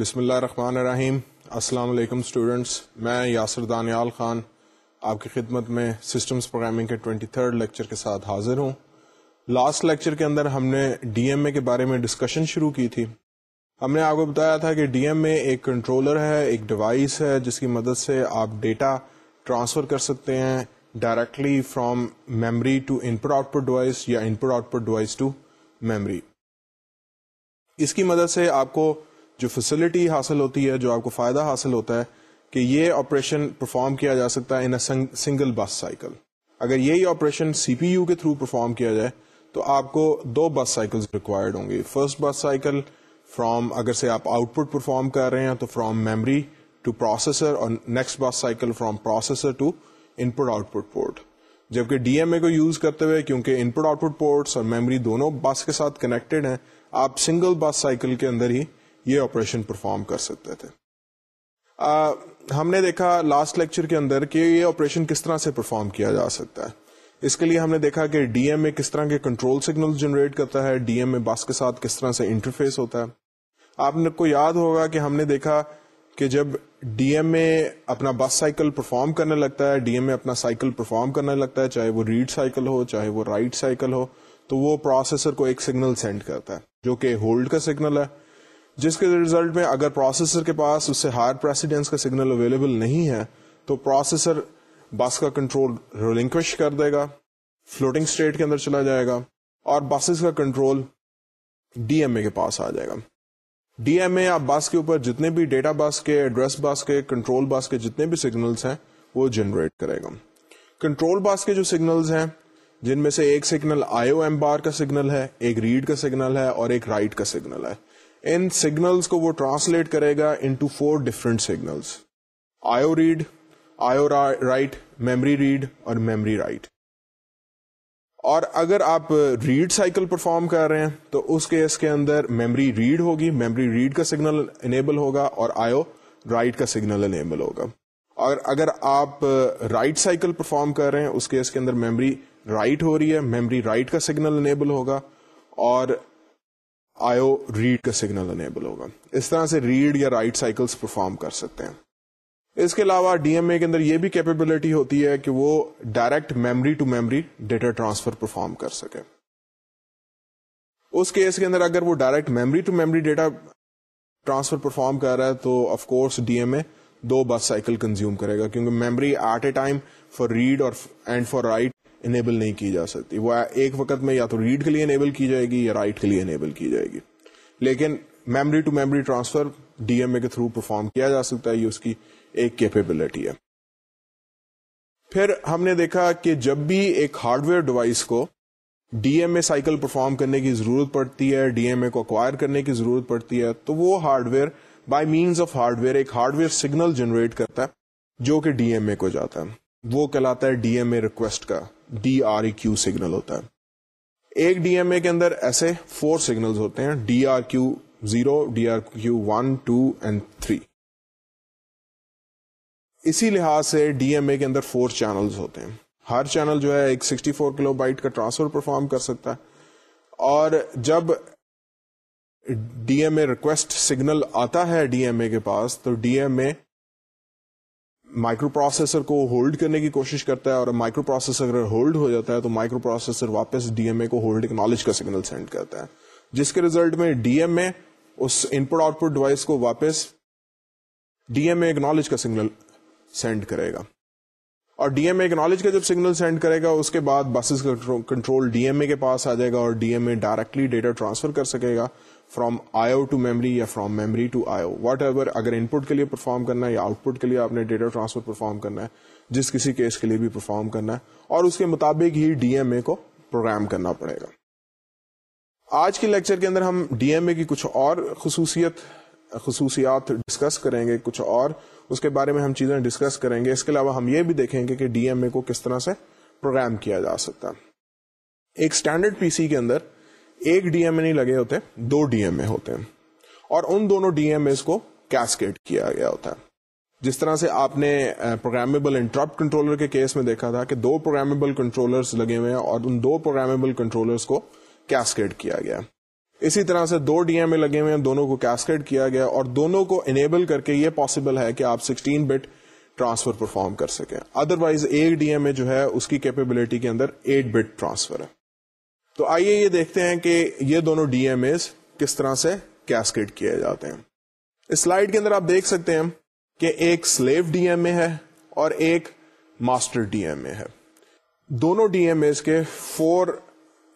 بسم اللہ الرحمن الرحیم۔ السلام علیکم اسٹوڈینٹس میں یاسر دانیال خان آپ کی خدمت میں سسٹمز پروگرامنگ کے ٹوینٹی تھرڈ لیکچر کے ساتھ حاضر ہوں۔ لاسٹ لیکچر کے اندر ہم نے ڈی ایم اے کے بارے میں ڈسکشن شروع کی تھی۔ ہم نے آپ کو بتایا تھا کہ ڈی ایم اے ایک کنٹرولر ہے، ایک ڈیوائس ہے، جس کی مدد سے آپ ڈیٹا ٹرانسفر کر سکتے ہیں directly from memory to input output device یا input output device to memory اس کی مدد سے آپ کو جو فیسلٹی حاصل ہوتی ہے، جو آپ کو فائدہ حاصل ہوتا ہے، کہ یہ آپریشن پرفارم کیا جا سکتا ہے ان سنگل بس سائیکل اگر یہی آپریشن سی پی یو کے تھرو پرفارم کیا جائے، تو آپ کو دو بس سائیکل ریکوائرڈ ہوں گی فرسٹ بس سائیکل فرام اگر سے آپ آؤٹ پٹ پرفارم کر رہے ہیں، تو فرام میمری ٹو پروسیسر اور next bus cycle from processor to input output port جبکہ ڈی ایم اے کو یوز کرتے ہوئے، کیونکہ input output ports اور میموری دونوں بس کے ساتھ کنیکٹڈ ہیں، آپ سنگل بس سائیکل کے اندر ہی یہ آپریشن پرفارم کر سکتے تھے۔ آ, ہم نے دیکھا لاسٹ لیکچر کے اندر کہ یہ آپریشن کس طرح سے پرفارم کیا جا سکتا ہے۔ اس کے لیے ہم نے دیکھا کہ ڈی ایم اے کس طرح کے کنٹرول سگنل جنریٹ کرتا ہے ڈی ایم اے بس کے ساتھ کس طرح سے انٹرفیس ہوتا ہے۔ آپ کو یاد ہوگا کہ ہم نے دیکھا کہ جب ڈی ایم اے اپنا بس سائیکل پرفارم کرنے لگتا ہے ڈی ایم اے اپنا سائیکل پرفارم کرنے لگتا ہے چاہے وہ ریڈ سائیکل ہو چاہے وہ رائٹ سائیکل ہو تو وہ پروسیسر کو ایک سگنل سینڈ کرتا ہے جو کہ ہولڈ کا سگنل ہے۔ جس کے ریزلٹ میں اگر پروسیسر کے پاس اس سے ہائر پریسیڈینس کا سگنل اویلیبل نہیں ہے، تو پروسیسر بس کا کنٹرول رولنکوش کر دے گا فلوٹنگ اسٹیٹ کے اندر چلا جائے گا اور بسز کا کنٹرول ڈی ایم اے کے پاس آ جائے گا. ڈی ایم اے آپ بس کے اوپر جتنے بھی ڈیٹا بس کے ایڈریس بس کے کنٹرول بس کے جتنے بھی سگنلس ہیں، وہ جنریٹ کرے گا. کنٹرول بس کے جو سگنلز ہیں، جن میں سے ایک سگنل آئی او ایم بار کا سگنل ہے، ایک ریڈ کا سگنل ہے اور ایک رائٹ کا سگنل ہے. ان سگنلس کو وہ ٹرانسلیٹ کرے گا into four different signals IO read IO write memory read اور میمری رائٹ اور اگر آپ ریڈ سائیکل پرفارم کر رہے ہیں تو اس کیس کے اندر میمری ریڈ ہوگی میمری ریڈ کا سگنل انیبل ہوگا اور آئیو رائٹ کا سگنل انیبل ہوگا. اور اگر آپ رائٹ سائیکل پرفارم کر رہے ہیں، اس کیس کے اندر میمری رائٹ ہو رہی ہے میمری رائٹ کا سگنل انیبل ہوگا اور آئیو ریڈ کا سگنل انیبل ہوگا۔ اس طرح سے ریڈ یا رائٹ سائیکلز پرفارم کر سکتے ہیں۔ اس کے علاوہ ڈی ایم اے کے اندر یہ بھی کیپیبلٹی ہوتی ہے کہ وہ direct memory to memory data transfer perform کر سکے۔ اس کیس کے اندر اگر وہ direct memory to memory data transfer perform کر رہا ہے تو of course D M A do bus cycle consume کرے گا۔ کیونکہ memory at a time for read اور اینڈ فار رائٹ انیبل نہیں کی جا سکتی۔ وہ ایک وقت میں یا تو ریڈ کے لیے انیبل کی جائے گی یا رائٹ کے لیے انیبل کی جائے گی۔ لیکن memory to memory transfer D M A کے تھرو پرفارم کیا جا سکتا ہے، یہ اس کی ایک کیپیبلٹی ہے۔ پھر ہم نے دیکھا کہ جب بھی ایک ہارڈ ویئر ڈیوائس کو D M A cycle perform کرنے کی ضرورت پڑتی ہے ڈی ایم اے کو اکوائر کرنے کی ضرورت پڑتی ہے، تو وہ hardware by means of hardware ایک ہارڈ ویئر سگنل جنریٹ کرتا ہے، جو کہ ڈی ایم اے کو جاتا ہے۔ وہ کہلاتا ہے ڈی ایم اے ریکویسٹ کا۔ D R E Q signal ہوتا ہے۔ ایک ڈی ایم اے کے اندر ایسے فور سگنل ہوتے ہیں، D R Q zero, D R Q one, two and three اسی لحاظ سے ڈی ایم اے کے اندر فور چینل ہوتے ہیں۔ ہر چینل جو ہے ایک سکسٹی فور کلو بائٹ کا ٹرانسفر پرفارم کر سکتا ہے۔ اور جب D M A request signal آتا ہے ڈی ایم اے کے پاس، تو D M A microprocessor کو ہولڈ کرنے کی کوشش کرتا ہے اور مائکرو پروسیسر اگر ہولڈ ہو جاتا ہے تو مائکرو پروسیسر واپس ڈی ایم اے کو ہولڈ نالج کا سگنل سینڈ کرتا ہے۔ جس کے ریزلٹ میں ڈی ایم اے اس input output device کو واپس ڈی ایم اے نالج کا سگنل سینڈ کرے گا۔ اور ڈی ایم اے نالج کا جب سگنل سینڈ کرے گا، اس کے بعد بسز کا کنٹرول ڈی ایم اے کے پاس آ جائے گا اور D M A directly data transfer کر سکے گا۔ فرام آئیو ٹو میمری یا from memory to IO whatever اگر ان پٹ کے لیے پرفارم کرنا ہے یا آؤٹ پٹ کے لیے آپ نے ڈیٹا ٹرانسفر پرفارم کرنا ہے، جس کسی کیس کے لیے بھی پرفارم کرنا ہے، اور اس کے مطابق ہی ڈی ایم اے کو پروگرام کرنا پڑے گا۔ آج کے لیکچر کے اندر ہم ڈی ایم اے کی کچھ اور خصوصیت خصوصیات ڈسکس کریں گے، کچھ اور اس کے بارے میں ہم چیزیں ڈسکس کریں گے۔ اس کے علاوہ ہم یہ بھی دیکھیں گے کہ ڈی ایم اے کو کس طرح سے پروگرام کیا جا سکتا ہے۔ ایک اسٹینڈرڈ پی سی کے اندر ایک ڈی ایم اے نہیں لگے ہوتے، دو ڈی ایم اے ہوتے ہیں۔ اور ان دونوں ڈی ایم اے کو کیسکیٹ کیا گیا ہوتا۔ ہے جس طرح سے آپ نے پروگرامیبل انٹرپٹ کنٹرولر کے کیس میں دیکھا تھا کہ دو پروگرامیبل کنٹرولر لگے ہوئے ہیں اور ان دو پروگرامیبل کنٹرولر کو کیسکیٹ کیا گیا۔ اسی طرح سے دو ڈی ایم اے لگے ہوئے ہیں دونوں کو کیسکیڈ کیا گیا اور دونوں کو انیبل کر کے یہ پاسبل ہے کہ آپ سکسٹین بٹ ٹرانسفر پرفارم کر سکیں۔ ادر وائز ایک ڈی ایم اے جو ہے، اس کی کیپیبلٹی کے اندر ایٹ بٹ ٹرانسفر ہے۔ تو آئیے یہ دیکھتے ہیں کہ یہ دونوں ڈی ایم اے کس طرح سے کیسکیڈ کیے جاتے ہیں۔ اس سلائڈ کے اندر آپ دیکھ سکتے ہیں کہ ایک سلیو ڈی ایم اے ہے اور ایک ماسٹر ڈی ایم اے ہے۔ دونوں ڈی ایم اے کے four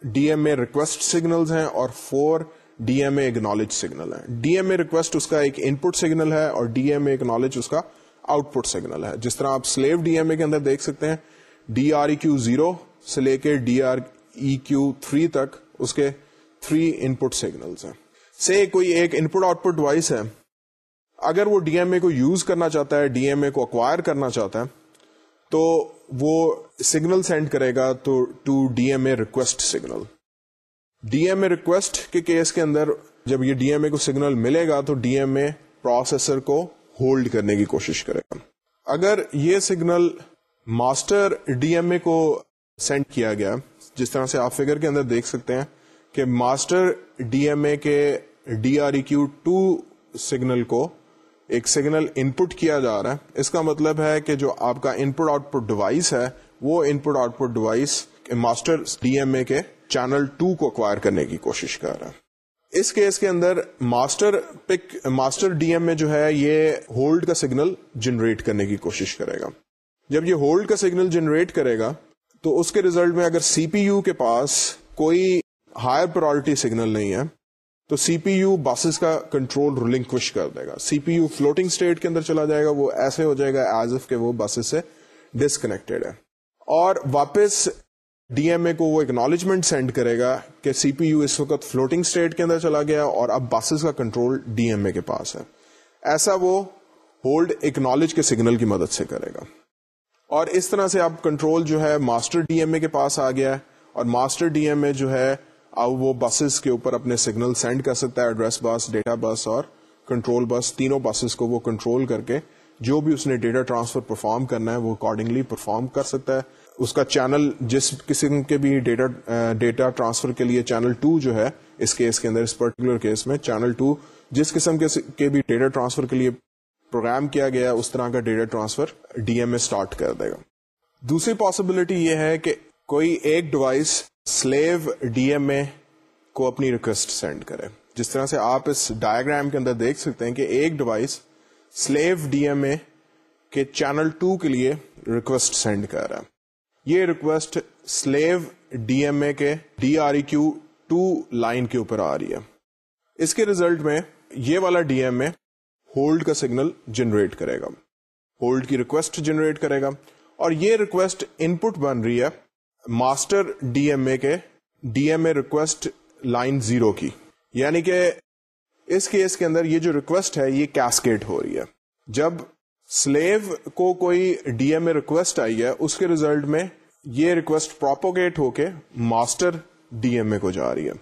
D M A request signals ہیں اور four D M A acknowledge signal ہے ڈی ایم اے ریکویسٹ اس کا ایک ان پٹ سگنل ہے اور ڈی ایم اے اگنالج اس کا آؤٹ پٹ سگنل ہے۔ جس طرح آپ سلیو ڈی ایم اے کے اندر دیکھ سکتے ہیں D R E Q zero سے لے کے D R E Q three تک اس کے تھری ان پٹ سگنلس ہیں۔ سے کوئی ایک ان پٹ آؤٹ پٹ ڈیوائس ہے۔ اگر وہ ڈی ایم اے کو یوز کرنا چاہتا ہے ڈی ایم اے کو اکوائر کرنا چاہتا ہے، تو وہ سگنل سینڈ کرے گا تو two D M A request signal D M A request کے کیس کے اندر جب یہ ڈی ایم اے کو سگنل ملے گا تو ڈی ایم اے پروسیسر کو ہولڈ کرنے کی کوشش کرے گا۔ اگر یہ signal master D M A کو سینڈ کیا گیا جس طرح سے آپ فگر کے اندر دیکھ سکتے ہیں کہ ماسٹر ڈی ایم اے کے D R E Q two signal کو ایک سگنل ان پٹ کیا جا رہا ہے۔ اس کا مطلب ہے کہ جو آپ کا ان پٹ آؤٹ پٹ ڈیوائس ہے، وہ input output device master D M A کے چینل ٹو کو اکوائر کرنے کی کوشش کر رہا ہے۔ اس کیس کے اندر master pick master D M A جو ہے، یہ ہولڈ کا سگنل جنریٹ کرنے کی کوشش کرے گا۔ جب یہ ہولڈ کا سگنل جنریٹ کرے گا تو اس کے ریزلٹ میں اگر سی پی یو کے پاس کوئی ہائر پرائرٹی سگنل نہیں ہے، تو سی پی یو بسز کا کنٹرول رولنگ خوش کر دے گا۔ C P U floating state کے اندر چلا جائے گا، وہ ایسے ہو جائے گا ایز اف کہ وہ بسز سے ڈسکنیکٹڈ ہے۔ اور واپس ڈی ایم اے کو وہ اکنالجمنٹ سینڈ کرے گا کہ سی پی یو اس وقت فلوٹنگ اسٹیٹ کے اندر چلا گیا اور اب بسز کا کنٹرول ڈی ایم اے کے پاس ہے۔ ایسا وہ ہولڈ اکنالج کے سگنل کی مدد سے کرے گا۔ اور اس طرح سے اب کنٹرول جو ہے ماسٹر ڈی ایم اے کے پاس آ گیا ہے اور ماسٹر ڈی ایم اے جو ہے اب وہ بسز کے اوپر اپنے سگنل سینڈ کر سکتا ہے ایڈریس بس ڈیٹا بس اور کنٹرول بس تینوں بسز کو وہ کنٹرول کر کے جو بھی اس نے ڈیٹا ٹرانسفر پرفارم کرنا ہے وہ اکارڈنگلی پرفارم کر سکتا ہے۔ اس کا چینل جس قسم کے بھی ڈیٹا ڈیٹا ٹرانسفر کے لیے چینل ٹو جو ہے اس کیس کے اندر اس پرٹیکولر کیس میں چینل ٹو جس قسم کے بھی ڈیٹا ٹرانسفر کے لیے پروگرام کیا گیا، اس طرح کا data transfer D M A start کر دے گا۔ دوسری پاسبلٹی یہ ہے کہ کوئی ایک device slave D M A کو اپنی ریکویسٹ سینڈ کرے۔ جس طرح سے آپ اس ڈائگرام کے اندر دیکھ سکتے ہیں کہ ایک device slave D M A کے چینل ٹو کے لیے ریکویسٹ سینڈ کر رہا ہے۔ یہ request slave D M A کے D R E Q two line کے اوپر آ رہی ہے۔ اس کے ریزلٹ میں یہ والا ڈی ایم اے ہولڈ کا سگنل جنریٹ کرے گا۔ ہولڈ کی ریکویسٹ جنریٹ کرے گا۔ اور یہ ریکویسٹ ان پٹ بن رہی ہے ماسٹر ڈی ایم اے کے D M A request line zero کی۔ یعنی کہ اس کیس کے اندر یہ جو ریکویسٹ ہے یہ کیسکیٹ ہو رہی ہے۔ جب سلیو کو کوئی ڈی ایم اے ریکویسٹ آئی ہے، اس کے ریزلٹ میں یہ ریکویسٹ پروپوگیٹ ہو کے ماسٹر ڈی ایم اے کو جا رہی ہے۔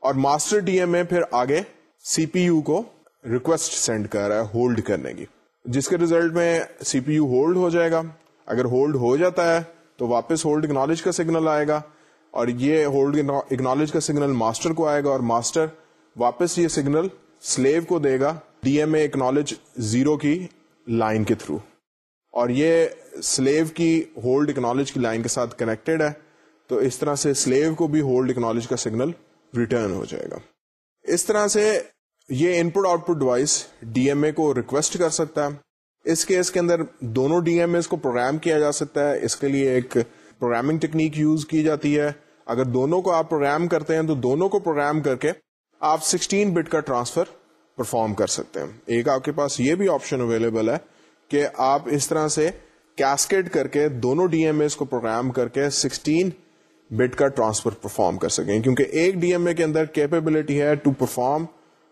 اور ماسٹر ڈی ایم اے پھر آگے سی پی یو کو ریکویسٹ سینڈ کر رہا ہے ہولڈ کرنے کی۔ جس کے ریزلٹ میں سی پی یو ہولڈ ہو جائے گا۔ اگر ہولڈ ہو جاتا ہے، تو واپس ہولڈ اکنالج کا سگنل آئے گا۔ اور یہ ہولڈ اکنالج کا سگنل ماسٹر کو آئے گا اور ماسٹر واپس یہ سگنل سلیو کو دے گا D M A acknowledge zero کی لائن کے تھرو اور یہ سلیو کی ہولڈ اکنالج کی لائن کے ساتھ کنیکٹڈ ہے۔ تو اس طرح سے سلیو کو بھی ہولڈ اکنالج کا سگنل ریٹرن ہو جائے گا۔ اس طرح سے یہ input output device D M A کو ریکویسٹ کر سکتا ہے۔ اس کیس کے اندر دونوں ڈی ایم اے کو پروگرام کیا جا سکتا ہے۔ اس کے لیے ایک پروگرامنگ ٹیکنیک یوز کی جاتی ہے۔ اگر دونوں کو آپ پروگرام کرتے ہیں تو دونوں کو پروگرام کر کے آپ سکسٹین بٹ کا ٹرانسفر پرفارم کر سکتے ہیں۔ ایک آپ کے پاس یہ بھی آپشن اویلیبل ہے کہ آپ اس طرح سے کیسکیڈ کر کے دونوں ڈی ایم اے کو پروگرام کر کے سکسٹین بٹ کا ٹرانسفر پرفارم کر سکیں۔ کیونکہ ایک ڈی ایم اے کے اندر کیپیبلٹی ہے to perform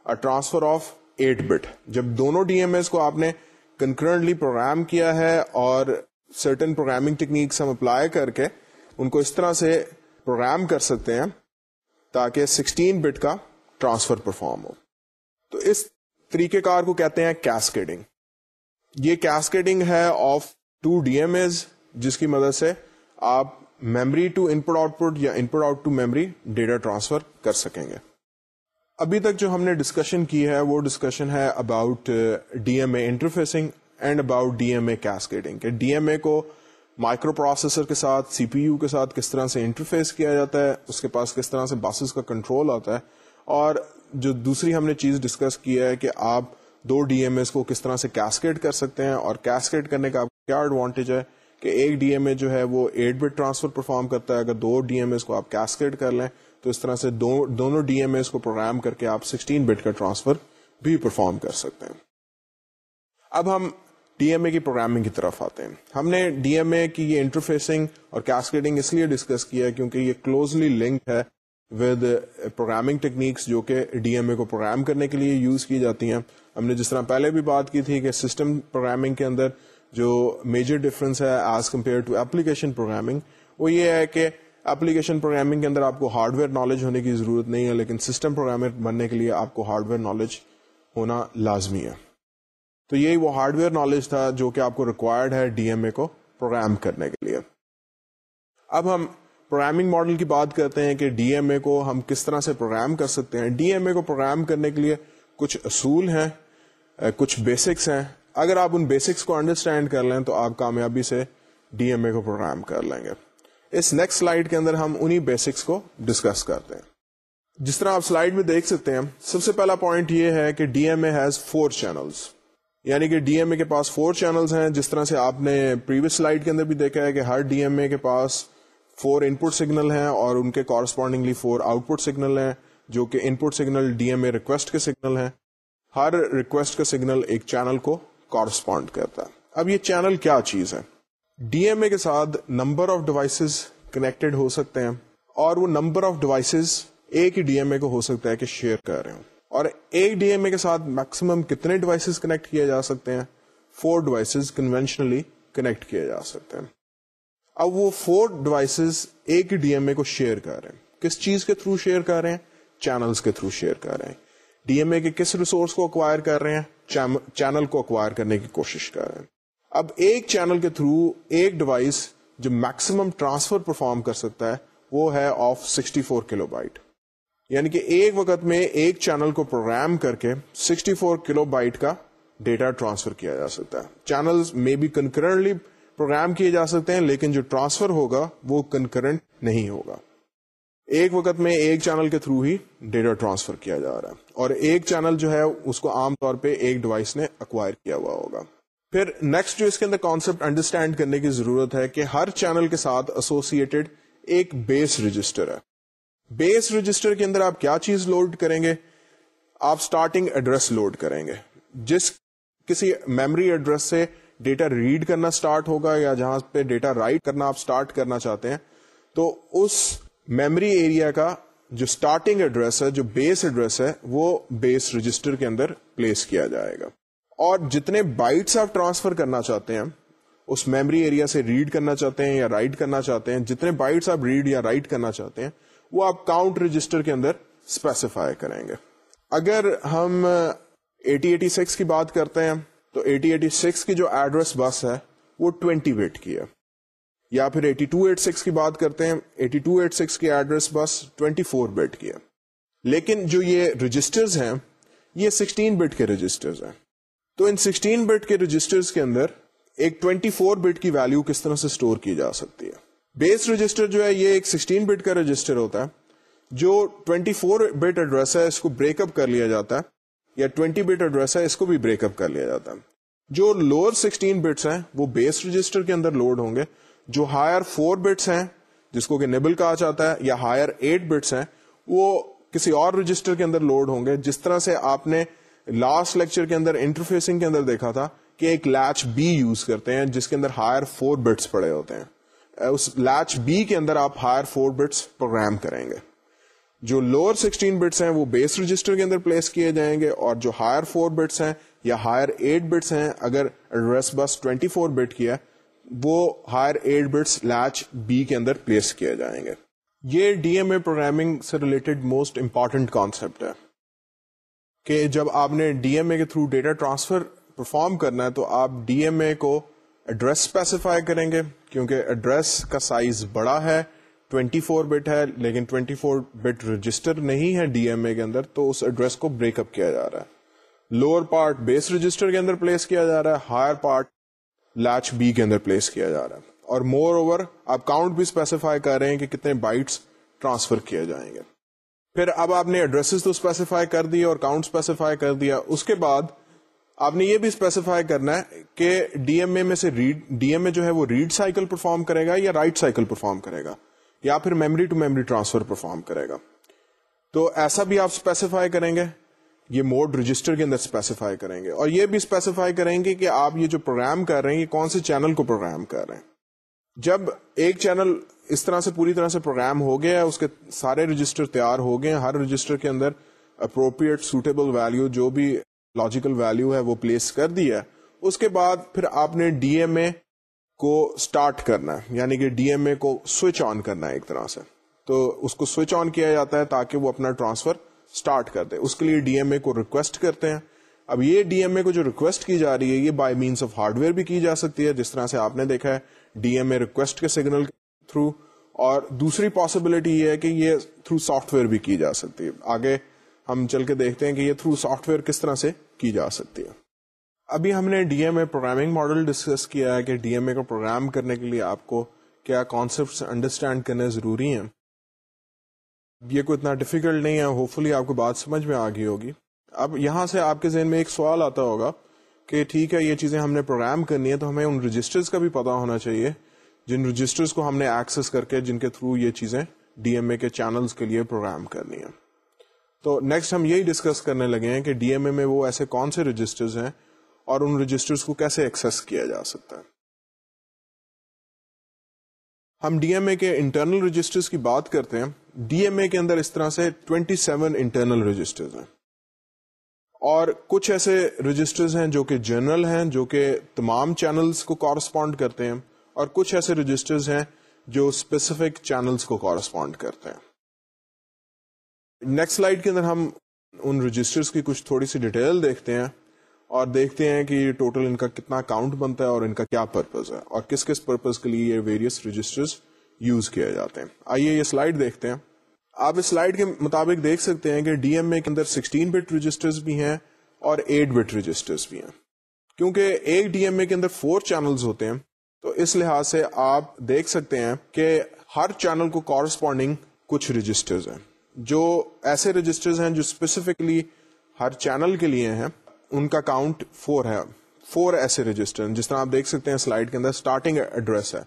transfer of eight bit جب دونوں ڈی ایم اے کو آپ نے کنکرنٹلی پروگرام کیا ہے اور سرٹن پروگرامنگ ٹیکنیکس ہم اپلائی کر کے ان کو اس طرح سے پروگرام کر سکتے ہیں تاکہ سکسٹین بٹ کا ٹرانسفر پرفارم ہو۔ تو اس طریقہ کار کو کہتے ہیں کیسکیڈنگ یہ کیسکیڈنگ ہے of two D M As جس کی مدد سے آپ memory to input output یا input out to memory data transfer کر سکیں گے۔ ابھی تک جو ہم نے ڈسکشن کی ہے، وہ ڈسکشن ہے about D M A interfacing and about D M A cascading کہ ڈی ایم اے کو مائکرو پروسیسر کے ساتھ سی پی یو کے ساتھ کس طرح سے انٹرفیس کیا جاتا ہے، اس کے پاس کس طرح سے باسز کا کنٹرول آتا ہے۔ اور جو دوسری ہم نے چیز ڈسکس کی ہے کہ آپ دو ڈی ایم ایس کو کس طرح سے کیسکیٹ کر سکتے ہیں اور کیسکیٹ کرنے کا کیا ایڈوانٹیج ہے کہ ایک ڈی ایم اے جو ہے وہ ایٹ بٹ ٹرانسفر پرفارم کرتا ہے۔ اگر دو ڈی ایم ایس کو آپ کیسکیٹ کر لیں تو اس طرح سے دو, دونوں ڈی ایم ایس کو پروگرام کر کے آپ سکسٹین بٹ کا ٹرانسفر بھی پرفارم کر سکتے ہیں۔ اب ہم ڈی ایم اے کی پروگرامنگ کی طرف آتے ہیں۔ ہم نے ڈی ایم اے کی یہ انٹرفیسنگ اور کیسکیڈنگ اس لیے ڈسکس کیا ہے کیونکہ یہ کلوزلی لنک ہے ود پروگرامنگ ٹیکنیکس جو کہ ڈی ایم اے کو پروگرام کرنے کے لیے یوز کی جاتی ہیں۔ ہم نے جس طرح پہلے بھی بات کی تھی کہ سسٹم پروگرامنگ کے اندر جو میجر ڈفرنس ہے as compare to application programming وہ یہ ہے کہ اپلیکیشن پروگرامنگ کے اندر آپ کو ہارڈ ویئر نالج ہونے کی ضرورت نہیں ہے، لیکن سسٹم پروگرامر بننے کے لیے آپ کو ہارڈ ویئر نالج ہونا لازمی ہے۔ تو یہی وہ ہارڈ ویئر نالج تھا جو کہ آپ کو ریکوائرڈ ہے ڈی ایم اے کو پروگرام کرنے کے لیے۔ اب ہم پروگرامنگ ماڈل کی بات کرتے ہیں کہ ڈی ایم اے کو ہم کس طرح سے پروگرام کر سکتے ہیں۔ ڈی ایم اے کو پروگرام کرنے کے لیے کچھ اصول ہیں، کچھ بیسکس ہیں۔ اگر آپ ان بیسکس کو انڈرسٹینڈ کر لیں تو آپ کامیابی سے ڈی ایم اے کو پروگرام کر لیں گے۔ اس نیکسٹ سلائڈ کے اندر ہم انہی بیسکس کو ڈسکس کرتے ہیں۔ جس طرح آپ سلائڈ میں دیکھ سکتے ہیں سب سے پہلا پوائنٹ یہ ہے کہ D M A has four channels یعنی کہ ڈی ایم اے کے پاس فور چینلز ہیں، جس طرح سے آپ نے پریویس سلائڈ کے اندر بھی دیکھا ہے کہ ہر ڈی ایم اے کے پاس فور ان پٹ سگنل ہیں اور ان کے correspondingly four output signal ہیں، جو کہ input signal D M A request کے سگنل ہیں۔ ہر ریکویسٹ کا سگنل ایک چینل کو کارسپونڈ کرتا ہے۔ اب یہ چینل کیا چیز ہے؟ ڈی ایم اے کے ساتھ نمبر آف ڈیوائسز کنیکٹڈ ہو سکتے ہیں اور وہ نمبر آف ڈیوائسز ایک ہی ڈی ایم اے کو ہو سکتا ہے کہ شیئر کر رہے ہوں۔ اور ایک ڈی ایم اے کے ساتھ میکسیمم کتنے ڈیوائسز کنیکٹ کیے جا سکتے ہیں؟ فور ڈیوائسز کنوینشنلی کنیکٹ کیے جا سکتے ہیں۔ اب وہ فور ڈیوائسز ایک ہی ڈی ایم اے کو شیئر کر رہے ہیں۔ کس چیز کے تھرو شیئر کر رہے ہیں؟ چینلز کے تھرو شیئر کر رہے ہیں۔ ڈی ایم اے کے کس ریسورس کو اکوائر کر رہے ہیں؟ چینل کو اکوائر کرنے کی کوشش کر رہے ہیں۔ اب ایک چینل کے تھرو ایک ڈیوائس جو میکسیمم ٹرانسفر پرفارم کر سکتا ہے، وہ ہے of sixty four kilo byte یعنی کہ ایک وقت میں ایک چینل کو پروگرام کر کے 64 فور کلو بائٹ کا ڈیٹا ٹرانسفر کیا جا سکتا ہے۔ چینل میں بھی کنکرنٹلی پروگرام کیے جا سکتے ہیں، لیکن جو ٹرانسفر ہوگا، وہ کنکرنٹ نہیں ہوگا۔ ایک وقت میں ایک چینل کے تھرو ہی ڈیٹا ٹرانسفر کیا جا رہا ہے۔ اور ایک چینل جو ہے، اس کو عام طور پہ ایک ڈیوائس نے اکوائر کیا ہوا ہوگا۔ پھر نیکسٹ جو اس کے اندر کانسپٹ انڈرسٹینڈ کرنے کی ضرورت ہے کہ ہر چینل کے ساتھ ایسوسیٹڈ ایک بیس رجسٹر ہے۔ بیس رجسٹر کے اندر آپ کیا چیز لوڈ کریں گے؟ آپ اسٹارٹنگ ایڈریس لوڈ کریں گے۔ جس کسی میموری ایڈریس سے ڈیٹا ریڈ کرنا اسٹارٹ ہوگا یا جہاں پہ ڈیٹا رائٹ کرنا آپ اسٹارٹ کرنا چاہتے ہیں، تو اس میموری ایریا کا جو اسٹارٹنگ ایڈریس ہے، جو بیس ایڈریس ہے، وہ بیس رجسٹر کے اندر پلیس کیا جائے گا۔ اور جتنے بائٹس آپ ٹرانسفر کرنا چاہتے ہیں، اس میموری ایریا سے ریڈ کرنا چاہتے ہیں یا رائٹ کرنا چاہتے ہیں، جتنے بائٹس آپ ریڈ یا رائٹ کرنا چاہتے ہیں، وہ آپ کاؤنٹ رجسٹر کے اندر اسپیسیفائی کریں گے۔ اگر ہم ایٹی ایٹی سکس کی بات کرتے ہیں، تو ایٹی ایٹی سکس کی جو ایڈریس بس ہے، وہ ٹوینٹی ویٹ کی ہے۔ یا پھر ایٹی ٹو ایٹ سکس کی بات کرتے ہیں ایٹی ٹو ایٹ سکس کی address bus twenty four bit کی ہے۔ لیکن جو یہ رجسٹرز ہیں، یہ سکسٹین بٹ کے رجسٹرز ہیں۔ تو ان سکسٹین بٹ کے رجسٹرز کے اندر ایک ٹوینٹی فور بٹ کی ویلو کس طرح سے اسٹور کی جا سکتی ہے؟ بیس رجسٹر جو ہے یہ ایک سکسٹین بٹ کا رجسٹر ہوتا ہے، جو 24 بٹ ایڈریس ہے اس کو بریک اپ کر لیا جاتا ہے، یا 20 بٹ ایڈریس ہے اس کو بھی بریک اپ کر لیا جاتا ہے۔ جو لوور سکسٹین بٹس ہیں، وہ بیس رجسٹر کے اندر لوڈ ہوں گے۔ جو ہائر فور بٹس ہیں، جس کو کہ نیبل کہا جاتا ہے، یا ہائر ایٹ بٹس ہیں، وہ کسی اور رجسٹر کے اندر لوڈ ہوں گے۔ جس طرح سے آپ نے لاسٹ لیکچر کے اندر انٹرفیسنگ کے اندر دیکھا تھا کہ ایک لیچ بی یوز کرتے ہیں جس کے اندر ہائر فور بٹس پڑے ہوتے ہیں۔ اس لیچ بی کے اندر آپ ہائر فور بٹس پروگرام کریں گے۔ جو لوور سکسٹین بٹس ہیں، وہ بیس رجسٹر کے اندر پلیس کیے جائیں گے اور جو ہائر فور بٹس ہیں یا ہائر ایٹ بٹس ہیں، اگر address bus twenty four bit کیا وہ higher eight bits latch B کے اندر پلیس کیے جائیں گے۔ یہ ڈی ایم اے پروگرامنگ سے ریلیٹڈ موسٹ امپارٹینٹ کانسپٹ ہے۔ کہ جب آپ نے ڈی ایم اے کے تھرو ڈیٹا ٹرانسفر پرفارم کرنا ہے تو آپ ڈی ایم اے کو ایڈریس اسپیسیفائی کریں گے کیونکہ ایڈریس کا سائز بڑا ہے 24 بٹ ہے، لیکن 24 بٹ رجسٹر نہیں ہے ڈی ایم اے کے اندر، تو اس ایڈریس کو بریک اپ کیا جا رہا ہے۔ لوور پارٹ بیس رجسٹر کے اندر پلیس کیا جا رہا ہے ہائر پارٹ لیچ بی کے اندر پلیس کیا جا رہا ہے۔ اور مور اوور آپ کاؤنٹ بھی اسپیسیفائی کر رہے ہیں کہ کتنے بائٹس ٹرانسفر کیے جائیں گے۔ پھر اب آپ نے ایڈریس تو اسپیسیفائی کر دیا اور کاؤنٹ اسپیسیفائی کر دیا۔ اس کے بعد آپ نے یہ بھی اسپیسیفائی کرنا ہے کہ ڈی ایم اے میں سے ریڈ ڈی ایم اے جو ہے وہ ریڈ سائیکل پرفارم کرے گا یا رائٹ سائیکل پرفارم کرے گا یا پھر memory to memory transfer perform کرے گا۔ تو ایسا بھی آپ اسپیسیفائی کریں گے۔ یہ موڈ رجسٹر کے اندر اسپیسیفائی کریں گے۔ اور یہ بھی اسپیسیفائی کریں گے کہ آپ یہ جو پروگرام کر رہے ہیں، یہ کون سے چینل کو پروگرام کر رہے ہیں؟ جب ایک چینل اس طرح سے پوری طرح سے پروگرام ہو گیا، اس کے سارے رجسٹر تیار ہو گئے، ہر رجسٹر کے اندر اپروپریٹ سوٹیبل ویلو جو بھی لاجیکل ویلو ہے، وہ پلیس کر دیا اس کے بعد پھر آپ نے ڈی ایم اے کو اسٹارٹ کرنا ہے یعنی کہ ڈی ایم اے کو سوئچ آن کرنا ہے ایک طرح سے۔ تو اس کو سوئچ آن کیا جاتا ہے تاکہ وہ اپنا ٹرانسفر اسٹارٹ کر دے۔ اس کے لیے ڈی ایم اے کو ریکویسٹ کرتے ہیں۔ اب یہ ڈی ایم اے کو جو ریکویسٹ کی جا رہی ہے، یہ by means of hardware بھی کی جا سکتی ہے، جس طرح سے آپ نے دیکھا ہے۔ ڈی ایم اے ریکویسٹ کے سگنل تھرو اور دوسری پاسبلٹی یہ ہے کہ یہ تھرو سافٹ ویئر بھی کی جا سکتی ہے۔ آگے ہم چل کے دیکھتے ہیں کہ یہ تھرو سافٹ ویئر کس طرح سے کی جا سکتی ہے۔ ابھی ہم نے D M A programming model discuss کیا ہے کہ ڈی ایم اے کو پروگرام کرنے کے لیے آپ کو کیا کانسیپٹ انڈرسٹینڈ کرنے ضروری ہیں۔ یہ کوئی اتنا ڈیفیکلٹ نہیں ہے۔ ہوپ فلی آپ کو بات سمجھ میں آ گئی ہوگی۔ اب یہاں سے آپ کے ذہن میں ایک سوال آتا ہوگا۔ کہ ٹھیک ہے، یہ چیزیں ہم نے پروگرام کرنی ہے تو ہمیں ان رجسٹرز کا بھی پتا ہونا چاہیے۔ جن رجسٹرز کو ہم نے ایکسس کر کے، جن کے تھرو یہ چیزیں ڈی ایم اے کے چینلز کے لیے پروگرام کرنی ہے تو نیکسٹ ہم یہی ڈسکس کرنے لگے ہیں کہ ڈی ایم اے میں وہ ایسے کون سے رجسٹرز ہیں اور ان رجسٹرز کو کیسے ایکسس کیا جا سکتا ہے۔ ہم ڈی ایم اے کے انٹرنل رجسٹرز کی بات کرتے ہیں۔ ڈی ایم اے کے اندر اس طرح سے 27 انٹرنل رجسٹرز ہیں۔ اور کچھ ایسے رجسٹرز ہیں جو کہ جنرل ہیں، جو کہ تمام چینلز کو کورسپونڈ کرتے ہیں، اور کچھ ایسے رجسٹرز ہیں جو اسپیسیفک چینلز کو کورسپونڈ کرتے ہیں۔ نیکسٹ سلائڈ کے اندر ہم ان رجسٹرز کی کچھ تھوڑی سی ڈیٹیل دیکھتے ہیں اور دیکھتے ہیں کہ ٹوٹل ان کا کتنا اکاؤنٹ بنتا ہے اور ان کا کیا پرپز ہے اور کس کس پرپز کے لیے یہ ویریس رجسٹرز یوز کیے جاتے ہیں۔ آئیے یہ سلائڈ دیکھتے ہیں۔ آپ اس سلائڈ کے مطابق دیکھ سکتے ہیں کہ ڈی ایم اے کے اندر 16 بٹ رجسٹرز بھی ہیں اور 8 بٹ رجسٹرز بھی ہیں۔ کیونکہ ایک ڈی ایم اے کے اندر فور چینلز ہوتے ہیں، تو اس لحاظ سے آپ دیکھ سکتے ہیں کہ ہر چینل کو کورسپونڈنگ کچھ رجسٹرز ہیں۔ جو ایسے رجسٹرز ہیں جو اسپیسیفکلی ہر چینل کے لیے ہیں، ان کا کاؤنٹ فور ہے۔ فور ایسے رجسٹر جس طرح آپ دیکھ سکتے ہیں سلائڈ کے اندر اسٹارٹنگ ایڈریس ہے۔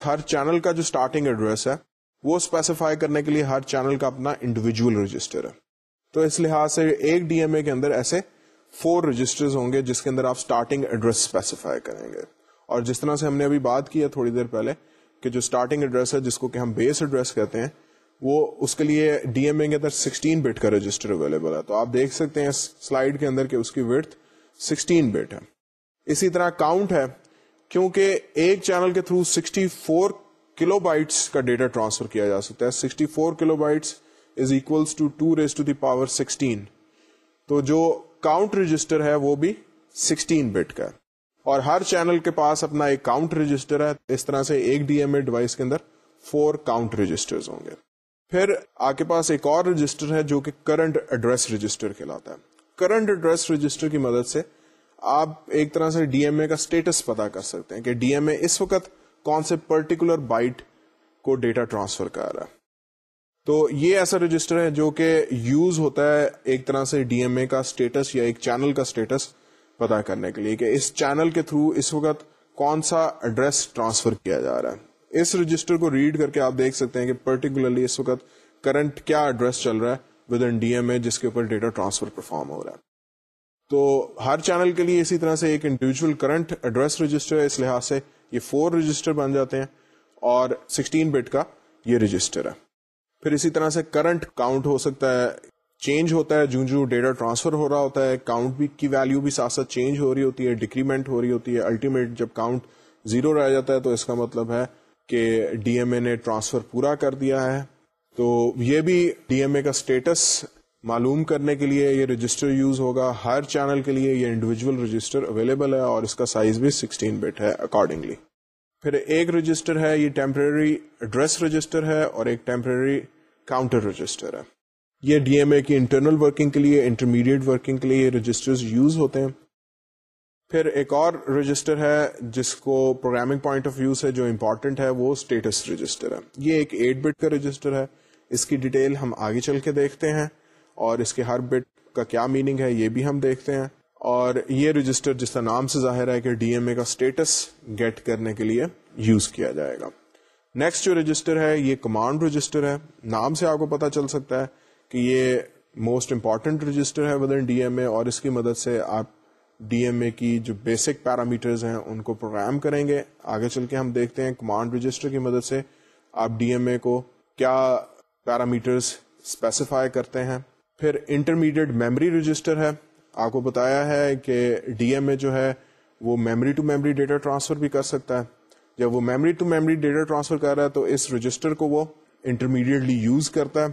ہر چینل کا جو اسٹارٹنگ ایڈریس ہے وہ اسپیسیفائی کرنے کے لیے ہر چینل کا اپنا انڈیویجل رجسٹر ہے۔ تو اس لحاظ سے ایک ڈی ایم اے کے اندر ایسے فور رجسٹر ہوں گے جس کے اندر آپ اسٹارٹنگ ایڈریس اسپیسیفائی کریں گے۔ اور جس طرح سے ہم نے ابھی بات کی ہے تھوڑی دیر پہلے کہ جو اسٹارٹنگ ایڈریس ہے جس کو کہ ہم بیس ایڈریس کہتے ہیں، وہ اس کے لیے ڈی ایم اے کے اندر 16 بٹ کا رجسٹر اویلیبل ہے۔ تو آپ دیکھ سکتے ہیں سلائڈ کے اندر کہ اس کی ویڈ 16 بٹ ہے۔ اسی طرح کاؤنٹ ہے، کیونکہ ایک چینل کے تھرو 64 کلو بائٹس کا ڈیٹا ٹرانسفر کیا جا سکتا ہے. 64 kilobytes is equal to two raise to the power 16 تو جو کاؤنٹ رجسٹر ہے وہ بھی 16 بٹ کا ہے. اور ہر چینل کے پاس اپنا ایک کاؤنٹ رجسٹر ہے. اس طرح سے ایک ڈی ایم اے ڈیوائس کے اندر فور کاؤنٹ رجسٹر ہوں گے. پھر آپ کے پاس ایک اور رجسٹر ہے جو کہ کرنٹ ایڈریس رجسٹر کہلاتا ہے. کرنٹ ایڈریس رجسٹر کی مدد سے آپ ایک طرح سے ڈی ایم اے کا اسٹیٹس پتا کر سکتے ہیں کہ ڈی ایم اے اس وقت کون سے پرٹیکولر بائٹ کو ڈیٹا ٹرانسفر کر رہا ہے۔ تو یہ ایسا رجسٹر ہے جو کہ یوز ہوتا ہے ایک طرح سے ڈی ایم اے کا اسٹیٹس یا ایک چینل کا اسٹیٹس پتا کرنے کے لیے کہ اس چینل کے تھرو اس وقت کون سا ایڈریس ٹرانسفر کیا جا رہا ہے۔ اس رجسٹر کو ریڈ کر کے آپ دیکھ سکتے ہیں کہ پرٹیکولرلی اس وقت کرنٹ کیا ایڈریس چل رہا ہے within D M A جس کے اوپر ڈیٹا ٹرانسفر پرفارم ہو رہا ہے۔ تو ہر چینل کے لیے اسی طرح سے ایک انڈیویجل کرنٹ ایڈریس رجسٹر ہے، اس لحاظ سے یہ فور رجسٹر بن جاتے ہیں اور سکسٹین بٹ کا یہ رجسٹر ہے۔ پھر اسی طرح سے کرنٹ کاؤنٹ ہو سکتا ہے چینج ہوتا ہے جو جو ڈیٹا ٹرانسفر ہو رہا ہوتا ہے کاؤنٹ بھی کی ویلو بھی ساتھ ساتھ چینج ہو رہی ہوتی ہے ڈیکریمنٹ ہو رہی ہوتی ہے الٹیمیٹ جب کاؤنٹ زیرو رہ جاتا ہے تو اس کا مطلب ہے کہ ڈی ایم اے نے ٹرانسفر پورا کر دیا ہے۔ تو یہ بھی ڈی ایم اے کا اسٹیٹس معلوم کرنے کے لیے یہ رجسٹر یوز ہوگا۔ ہر چینل کے لیے یہ انڈیویجل رجسٹر اویلیبل ہے اور اس کا سائز بھی 16 بٹ ہے اکارڈنگلی پھر ایک رجسٹر ہے، یہ ٹیمپرری ایڈریس رجسٹر ہے اور ایک ٹیمپرری کاؤنٹر رجسٹر ہے۔ یہ ڈی ایم اے کی انٹرنل ورکنگ کے لیے انٹرمیڈیٹ ورکنگ کے لیے رجسٹر یوز ہوتے ہیں۔ پھر ایک اور رجسٹر ہے، جس کو پروگرامنگ پوائنٹ آف ویو سے جو امپورٹنٹ ہے، وہ اسٹیٹس رجسٹر ہے۔ یہ ایک ایٹ بٹ کا رجسٹر ہے۔ اس کی ڈیٹیل ہم آگے چل کے دیکھتے ہیں۔ اور اس کے ہر بٹ کا کیا میننگ ہے یہ بھی ہم دیکھتے ہیں۔ اور یہ رجسٹر جس کا نام سے ظاہر ہے کہ ڈی ایم اے کا اسٹیٹس گیٹ کرنے کے لیے یوز کیا جائے گا۔ نیکسٹ جو رجسٹر ہے یہ کمانڈ رجسٹر ہے۔ نام سے آپ کو پتا چل سکتا ہے کہ یہ موسٹ امپورٹنٹ رجسٹر ہے ودن ڈی ایم اے اور اس کی مدد سے آپ ڈی ایم اے کی جو بیسک پیرامیٹرز ہیں ان کو پروگرام کریں گے۔ آگے چل کے ہم دیکھتے ہیں کمانڈ رجسٹر کی مدد سے آپ ڈی ایم اے کو کیا پیرامیٹرز اسپیسیفائی کرتے ہیں۔ پھر انٹرمیڈیٹ میموری رجسٹر ہے۔ آپ کو بتایا ہے کہ ڈی ایم اے جو ہے وہ memory to memory data transfer بھی کر سکتا ہے۔ جب وہ memory to memory data transfer کر رہا ہے تو اس رجسٹر کو وہ انٹرمیڈیٹلی یوز کرتا ہے۔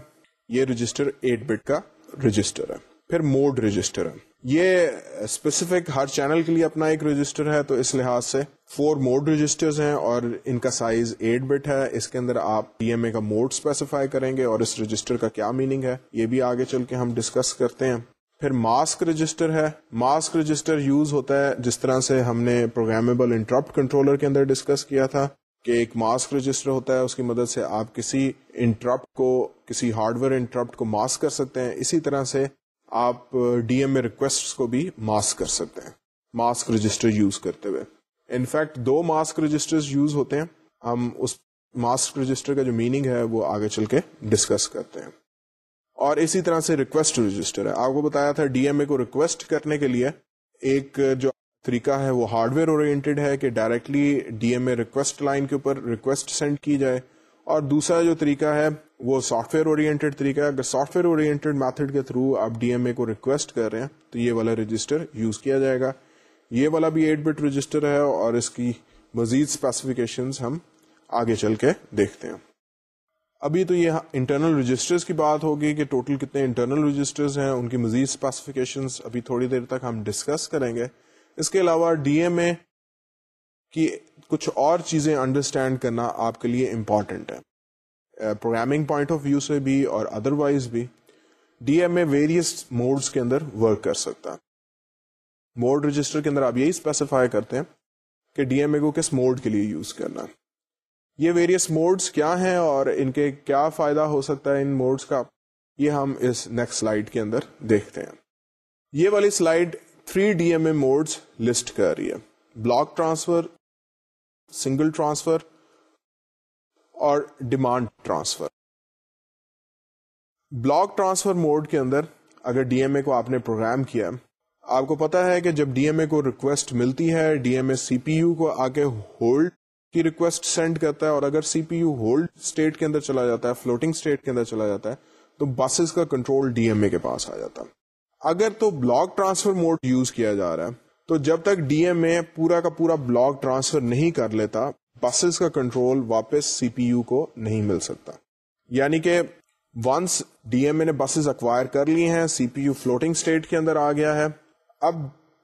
یہ رجسٹر ایٹ بٹ کا رجسٹر ہے۔ پھر موڈ رجسٹر ہے۔ یہ اسپیسیفک ہر چینل کے لیے اپنا ایک رجسٹر ہے، تو اس لحاظ سے فور موڈ رجسٹر ہیں اور ان کا سائز ایٹ بٹ ہے۔ اس کے اندر آپ ڈی ایم اے کا موڈ اسپیسیفائی کریں گے اور اس رجسٹر کا کیا میننگ ہے، یہ بھی آگے چل کے ہم ڈسکس کرتے ہیں۔ پھر ماسک رجسٹر ہے۔ ماسک رجسٹر یوز ہوتا ہے جس طرح سے ہم نے پروگرامیبل انٹرپٹ کنٹرولر کے اندر ڈسکس کیا تھا کہ ایک ماسک رجسٹر ہوتا ہے، اس کی مدد سے آپ کسی انٹرپٹ کو، کسی ہارڈ ویئر انٹرپٹ کو ماسک کر سکتے ہیں۔ اسی طرح سے آپ ڈی ایم اے ریکویسٹ کو بھی ماسک کر سکتے ہیں، ماسک رجسٹر یوز کرتے ہوئے۔ انفیکٹ دو ماسک رجسٹر یوز ہوتے ہیں۔ ہم اس ماسک رجسٹر کا جو میننگ ہے، وہ آگے چل کے ڈسکس کرتے ہیں۔ اور اسی طرح سے ریکویسٹ رجسٹر ہے۔ آپ کو بتایا تھا، ڈی ایم اے کو ریکویسٹ کرنے کے لیے ایک جو طریقہ ہے، وہ ہارڈ ویئر اورینٹیڈ ہے کہ directly D M A request line کے اوپر ریکویسٹ سینڈ کی جائے۔ اور دوسرا جو طریقہ ہے، وہ سافٹ ویئر اورینٹیڈ طریقہ ہے۔ اگر سافٹ ویئر اورینٹیڈ میتھڈ کے تھرو آپ ڈی ایم اے کو ریکویسٹ کر رہے ہیں، تو یہ والا رجسٹر یوز کیا جائے گا۔ یہ والا بھی ایٹ بٹ رجسٹر ہے اور اس کی مزید اسپیسیفکیشن ہم آگے چل کے دیکھتے ہیں۔ ابھی تو یہ انٹرنل رجسٹرز کی بات ہوگی کہ ٹوٹل کتنے انٹرنل رجسٹرز ہیں، ان کی مزید اسپیسیفکیشن ابھی تھوڑی دیر تک ہم ڈسکس کریں گے۔ اس کے علاوہ ڈی ایم اے کی کچھ اور چیزیں انڈرسٹینڈ کرنا آپ کے لیے امپورٹنٹ ہے. پروگرامنگ پوائنٹ آف ویو سے بھی اور ادر وائز بھی D M A various modes کے اندر ورک کر سکتا ہے. موڈ رجسٹر کے اندر آپ یہی اسپیسیفائی کرتے ہیں کہ ڈی ایم اے کو کس موڈ کے لیے یوز کرنا یہ ویریس موڈس کیا ہیں اور ان کے کیا فائدہ ہو سکتا ہے ان موڈس کا یہ ہم اس نیکسٹ سلائڈ کے اندر دیکھتے ہیں. یہ والی slide three D M A modes list کر رہی ہے. بلاک ٹرانسفر سنگل ٹرانسفر اور demand transfer. Block transfer mode کے اندر اگر ڈی ایم اے کو آپ نے پروگرام کیا، آپ کو پتا ہے کہ جب ڈی ایم اے کو ریکویسٹ ملتی ہے، D M A C P U کو آ کے ہولڈ کی ریکویسٹ سینڈ کرتا ہے اور اگر C P U hold state کے اندر چلا جاتا ہے، فلوٹنگ اسٹیٹ کے اندر چلا جاتا ہے، تو بسز کا کنٹرول ڈی ایم اے کے پاس آ جاتا۔ ہے اگر تو بلاک ٹرانسفر موڈ یوز کیا جا رہا ہے تو جب تک ڈی ایم اے پورا کا پورا بلاک ٹرانسفر نہیں کر لیتا بسز کا کنٹرول واپس سی پی یو کو نہیں مل سکتا۔ یعنی کہ ونس ڈی ایم اے نے بسز اکوائر کر لی ہیں، C P U floating state کے اندر آ گیا ہے۔ اب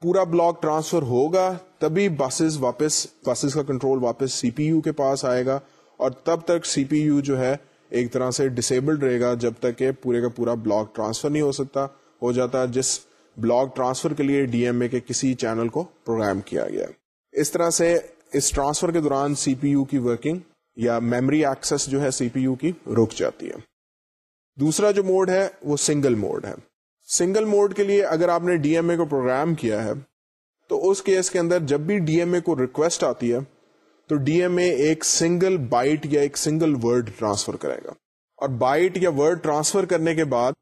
پورا بلاک ٹرانسفر ہوگا، تبھی بسز واپس بسز کا کنٹرول واپس سی پی یو کے پاس آئے گا۔ اور تب تک سی پی یو جو ہے، ایک طرح سے ڈسیبلڈ رہے گا جب تک کہ پورے کا پورا بلاک ٹرانسفر نہیں ہو سکتا، ہو جاتا جس بلاک ٹرانسفر کے لیے ڈی ایم اے کے کسی چینل کو پروگرام کیا گیا۔ اس طرح سے اس ٹرانسفر کے دوران سی پی یو کی ورکنگ یا میموری ایکسس جو ہے سی پی یو کی رک جاتی ہے۔ دوسرا جو موڈ ہے وہ سنگل موڈ ہے۔ سنگل موڈ کے لیے اگر آپ نے ڈی ایم اے کو پروگرام کیا ہے، تو اس کیس کے اندر جب بھی ڈی ایم اے کو ریکویسٹ آتی ہے، تو ڈی ایم اے ایک سنگل بائٹ یا ایک سنگل ورڈ ٹرانسفر کرے گا۔ اور بائٹ یا ورڈ ٹرانسفر کرنے کے بعد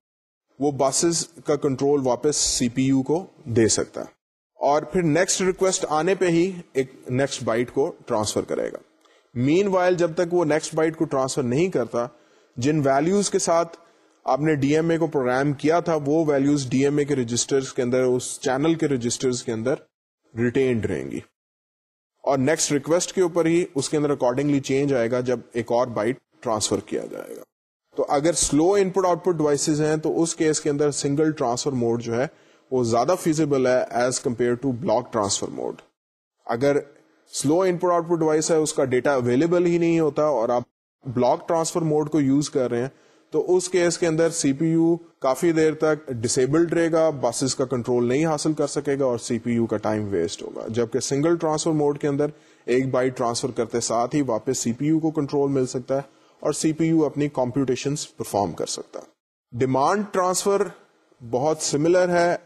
وہ بسز کا کنٹرول واپس سی پی یو کو دے سکتا ہے۔ اور پھر نیکسٹ ریکویسٹ آنے پہ ہی ایک نیکسٹ بائٹ کو ٹرانسفر کرے گا۔ مین وائل جب تک وہ نیکسٹ بائٹ کو ٹرانسفر نہیں کرتا، جن ویلوز کے ساتھ آپ نے ڈی ایم اے کو پروگرام کیا تھا، وہ ویلوز ڈی ایم اے کے رجسٹر کے اندر، اس چینل کے رجسٹر کے اندر ریٹینڈ رہیں گی۔ اور نیکسٹ ریکویسٹ کے اوپر ہی اس کے اندر اکارڈنگلی چینج آئے گا، جب ایک اور بائٹ ٹرانسفر کیا جائے گا۔ تو اگر سلو ان پٹ آؤٹ پٹ ڈیوائسز ہیں تو اس کیس کے اندر سنگل ٹرانسفر موڈ جو ہے وہ زیادہ فیزیبل ہے as compare to block transfer mode اگر سلو ان پٹ آؤٹ پٹ ڈیوائس ہے اس کا ڈیٹا اویلیبل ہی نہیں ہوتا اور آپ بلاک ٹرانسفر موڈ کو یوز کر رہے ہیں تو اس کیس کے اندر سی پی یو کافی دیر تک ڈسیبلڈ رہے گا بسز کا کنٹرول نہیں حاصل کر سکے گا اور سی پی یو کا ٹائم ویسٹ ہوگا. جبکہ سنگل ٹرانسفر موڈ کے اندر ایک بائٹ ٹرانسفر کرتے ساتھ ہی واپس سی پی یو کو کنٹرول مل سکتا ہے اور سی پی یو اپنی کمپیوٹیشن پرفارم کر سکتا۔ ڈیمانڈ ٹرانسفر بہت سملر ہے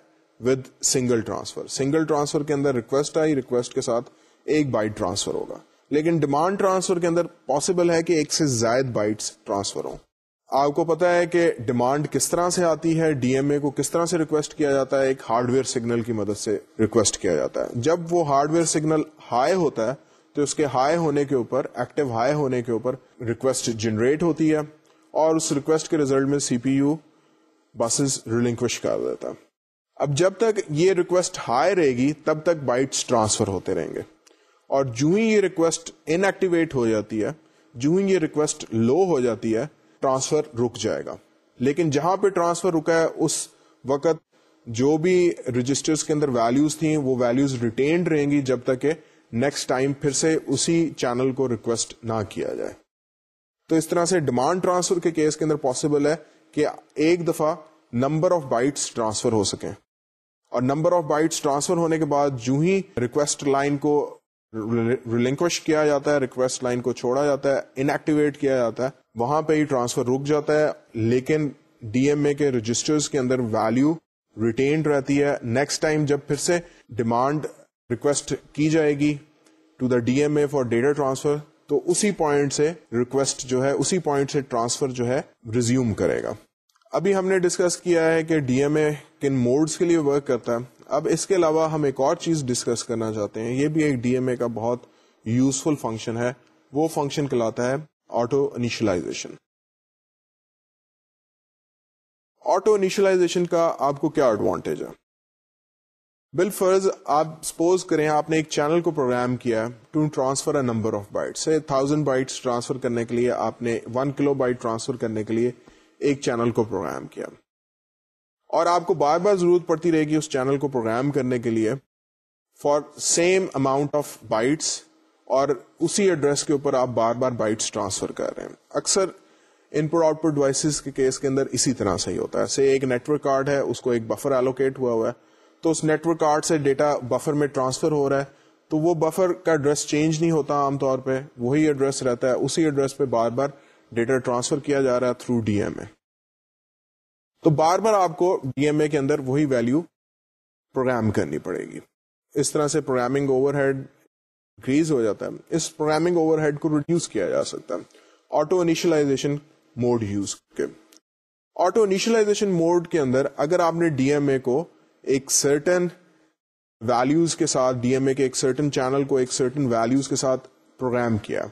with single transfer single transfer کے اندر ریکویسٹ آئی ریکویسٹ کے ساتھ ایک بائٹ ٹرانسفر ہوگا۔ لیکن ڈیمانڈ ٹرانسفر کے اندر پاسبل ہے کہ ایک سے زائد بائٹس ٹرانسفر ہوں۔ آپ کو پتا ہے کہ ڈیمانڈ کس طرح سے آتی ہے؟ ڈی ایم اے کو کس طرح سے ریکویسٹ کیا جاتا ہے؟ ایک ہارڈ ویئر سگنل کی مدد سے ریکویسٹ کیا جاتا ہے۔ جب وہ ہارڈ ویئر سگنل ہائی ہوتا ہے تو اس کے ہائی ہونے کے اوپر ایکٹیو ہائی ہونے کے اوپر ریکویسٹ جنریٹ ہوتی ہے اور اس ریکویسٹ کے ریزلٹ میں C P U buses relinquish کر دیتا اب جب تک یہ ریکویسٹ ہائی رہے گی، تب تک بائٹس ٹرانسفر ہوتے رہیں گے۔ اور جو ہی یہ ریکویسٹ ان ایکٹیویٹ ہو جاتی ہے جو ہی یہ ریکویسٹ لو ہو جاتی ہے ٹرانسفر رک جائے گا۔ لیکن جہاں پہ ٹرانسفر رکا ہے، اس وقت جو بھی رجسٹر کے اندر ویلوز تھیں، وہ ویلوز ریٹینڈ رہیں گی جب تک کہ نیکسٹ ٹائم پھر سے اسی چینل کو ریکویسٹ نہ کیا جائے۔ تو اس طرح سے ڈیمانڈ ٹرانسفر کے کیس کے اندر پاسبل ہے کہ ایک دفعہ نمبر آف بائٹس ٹرانسفر ہو سکیں۔ اور نمبر آف بائٹس ٹرانسفر ہونے کے بعد جو ہی ریکویسٹ لائن کو ریلنکوش کیا جاتا ہے ریکویسٹ لائن کو چھوڑا جاتا ہے ان ایکٹیویٹ کیا جاتا ہے، وہاں پہ ہی ٹرانسفر رک جاتا ہے۔ لیکن ڈی ایم اے کے رجسٹر کے اندر ویلو ریٹینڈ رہتی ہے۔ نیکسٹ ٹائم جب پھر سے ڈیمانڈ ریکویسٹ کی جائے گی to the D M A for data transfer تو اسی پوائنٹ سے ریکویسٹ جو ہے، اسی پوائنٹ سے ٹرانسفر جو ہے ریزیوم کرے گا۔ ابھی ہم نے ڈسکس کیا ہے کہ ڈی ایم اے کن موڈز کے لیے ورک کرتا ہے۔ اب اس کے علاوہ ہم ایک اور چیز ڈسکس کرنا چاہتے ہیں۔ یہ بھی ایک ڈی ایم اے کا بہت یوزفل فنکشن ہے۔ وہ فنکشن کہلاتا ہے آٹو انیشلائزیشن آٹو انیشلائزیشن کا آپ کو کیا ایڈوانٹیج ہے؟ بل فرض، آپ سپوز کریں آپ نے ایک چینل کو پروگرام کیا to transfer a number of bytes thousand bytes transfer کرنے کے لیے آپ نے ون کلو بائٹ ٹرانسفر کرنے کے لیے ایک چینل کو پروگرام کیا۔ اور آپ کو بار بار ضرورت پڑتی رہے گی اس چینل کو پروگرام کرنے کے لیے for same amount of bytes اور اسی ایڈریس کے اوپر آپ بار بار بائٹس ٹرانسفر کر رہے ہیں۔ اکثر input output devices کے کیس کے اندر اسی طرح سے ہی ہوتا ہے۔ سے ایک نیٹورک کارڈ ہے، اس کو ایک بفر ایلوکیٹ ہوا ہوا ہے۔ تو اس نیٹورک کارڈ سے ڈیٹا بفر میں ٹرانسفر ہو رہا ہے۔ تو وہ بفر کا ایڈریس چینج نہیں ہوتا عام طور پہ، وہی ایڈریس رہتا ہے، اسی ایڈریس پہ بار بار ڈیٹا ٹرانسفر کیا جا رہا ہے تھرو ڈی ایم اے تو بار بار آپ کو ڈی ایم اے کے اندر وہی ویلو پروگرام کرنی پڑے گی۔ اس طرح سے پروگرامنگ اوور ہیڈ انکریز ہو جاتا ہے۔ اس پروگرامنگ اوور ہیڈ کو ریڈیوس کیا جا سکتا ہے۔ آٹو انیشلائزیشن موڈ یوز کے۔ آٹو انیشلائزیشن موڈ کے اندر اگر آپ نے ڈی ایم اے کو ایک سرٹن ویلوز کے ساتھ ڈی ایم اے کے ایک سرٹن چینل کو ایک سرٹن ویلوز کے ساتھ پروگرام کیا۔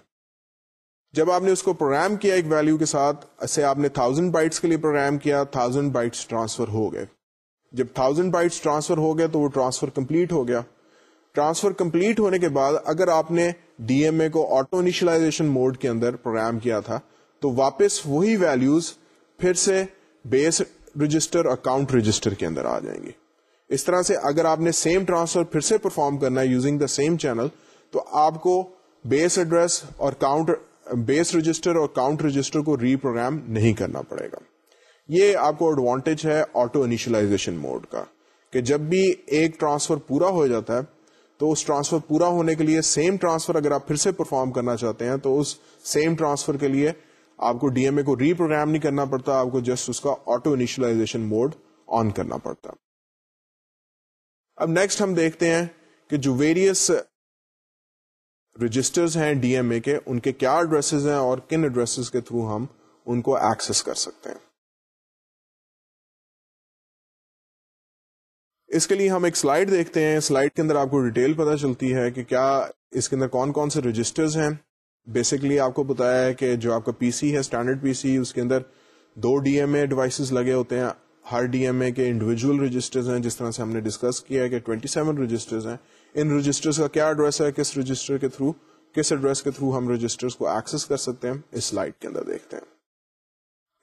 جب آپ نے اس کو پروگرام کیا ایک ویلو کے ساتھ ایسے آپ نے تھاؤزینڈ بائٹس کے لیے پروگرام کیا تھاؤزینڈ بائٹس ٹرانسفر ہو گئے۔ جب تھاؤزینڈ بائٹس ٹرانسفر ہو گیا تو وہ ٹرانسفر کمپلیٹ ہو گیا۔ ٹرانسفر کمپلیٹ ہونے کے بعد اگر آپ نے ڈی ایم اے کو آٹو انیشلائزیشن موڈ کے اندر پروگرام کیا تھا، تو واپس وہی ویلوز پھر سے بیس رجسٹر اور کاؤنٹ رجسٹر کے اندر آ جائیں گے۔ اس طرح سے اگر آپ نے سیم ٹرانسفر پھر سے پرفارم کرنا ہے یوزنگ دا سیم چینل تو آپ کو بیس ایڈریس اور کاؤنٹ بیس رجسٹر اور کاؤنٹ رجسٹر کو ری پروگرام نہیں کرنا پڑے گا۔ یہ آپ کو ایڈوانٹیج ہے آٹو انیشلائزیشن موڈ کا، کہ جب بھی ایک ٹرانسفر پورا ہو جاتا ہے، تو اس ٹرانسفر پورا ہونے کے لیے سیم ٹرانسفر اگر آپ پھر سے پرفارم کرنا چاہتے ہیں، تو اس سیم ٹرانسفر کے لیے آپ کو ڈی ایم اے کو ری پروگرام نہیں کرنا پڑتا، آپ کو جسٹ اس کا آٹو انیشلائزیشن موڈ آن کرنا پڑتا۔ اب نیکسٹ ہم دیکھتے ہیں کہ جو ویریس رجسٹرز ہیں ڈی ایم اے کے، ان کے کیا ایڈریسز ہیں اور کن ایڈریسز کے تھرو ہم ان کو ایکسس کر سکتے ہیں۔ اس کے لیے ہم ایک سلائڈ دیکھتے ہیں۔ سلائڈ کے اندر آپ کو ڈیٹیل پتا چلتی ہے کہ کیا اس کے اندر کون کون سے رجسٹرز ہیں۔ بیسکلی آپ کو بتایا ہے کہ جو آپ کا پی سی ہے اسٹینڈرڈ پی سی اس کے اندر دو ڈی ایم اے ڈیوائسز لگے ہوتے ہیں۔ ہر ڈی ایم اے کے انڈیویجل رجسٹر ہیں، جس طرح سے ہم نے ڈسکس کیا ہے کہ 27 سیون رجسٹر ہیں۔ ان رجسٹر کا کیا ایڈریس ہے؟ کس رجسٹر کے تھرو کس ایڈریس کے تھرو ہم رجسٹر کو ایکسس کر سکتے ہیں؟ اس سلائڈ کے اندر دیکھتے ہیں۔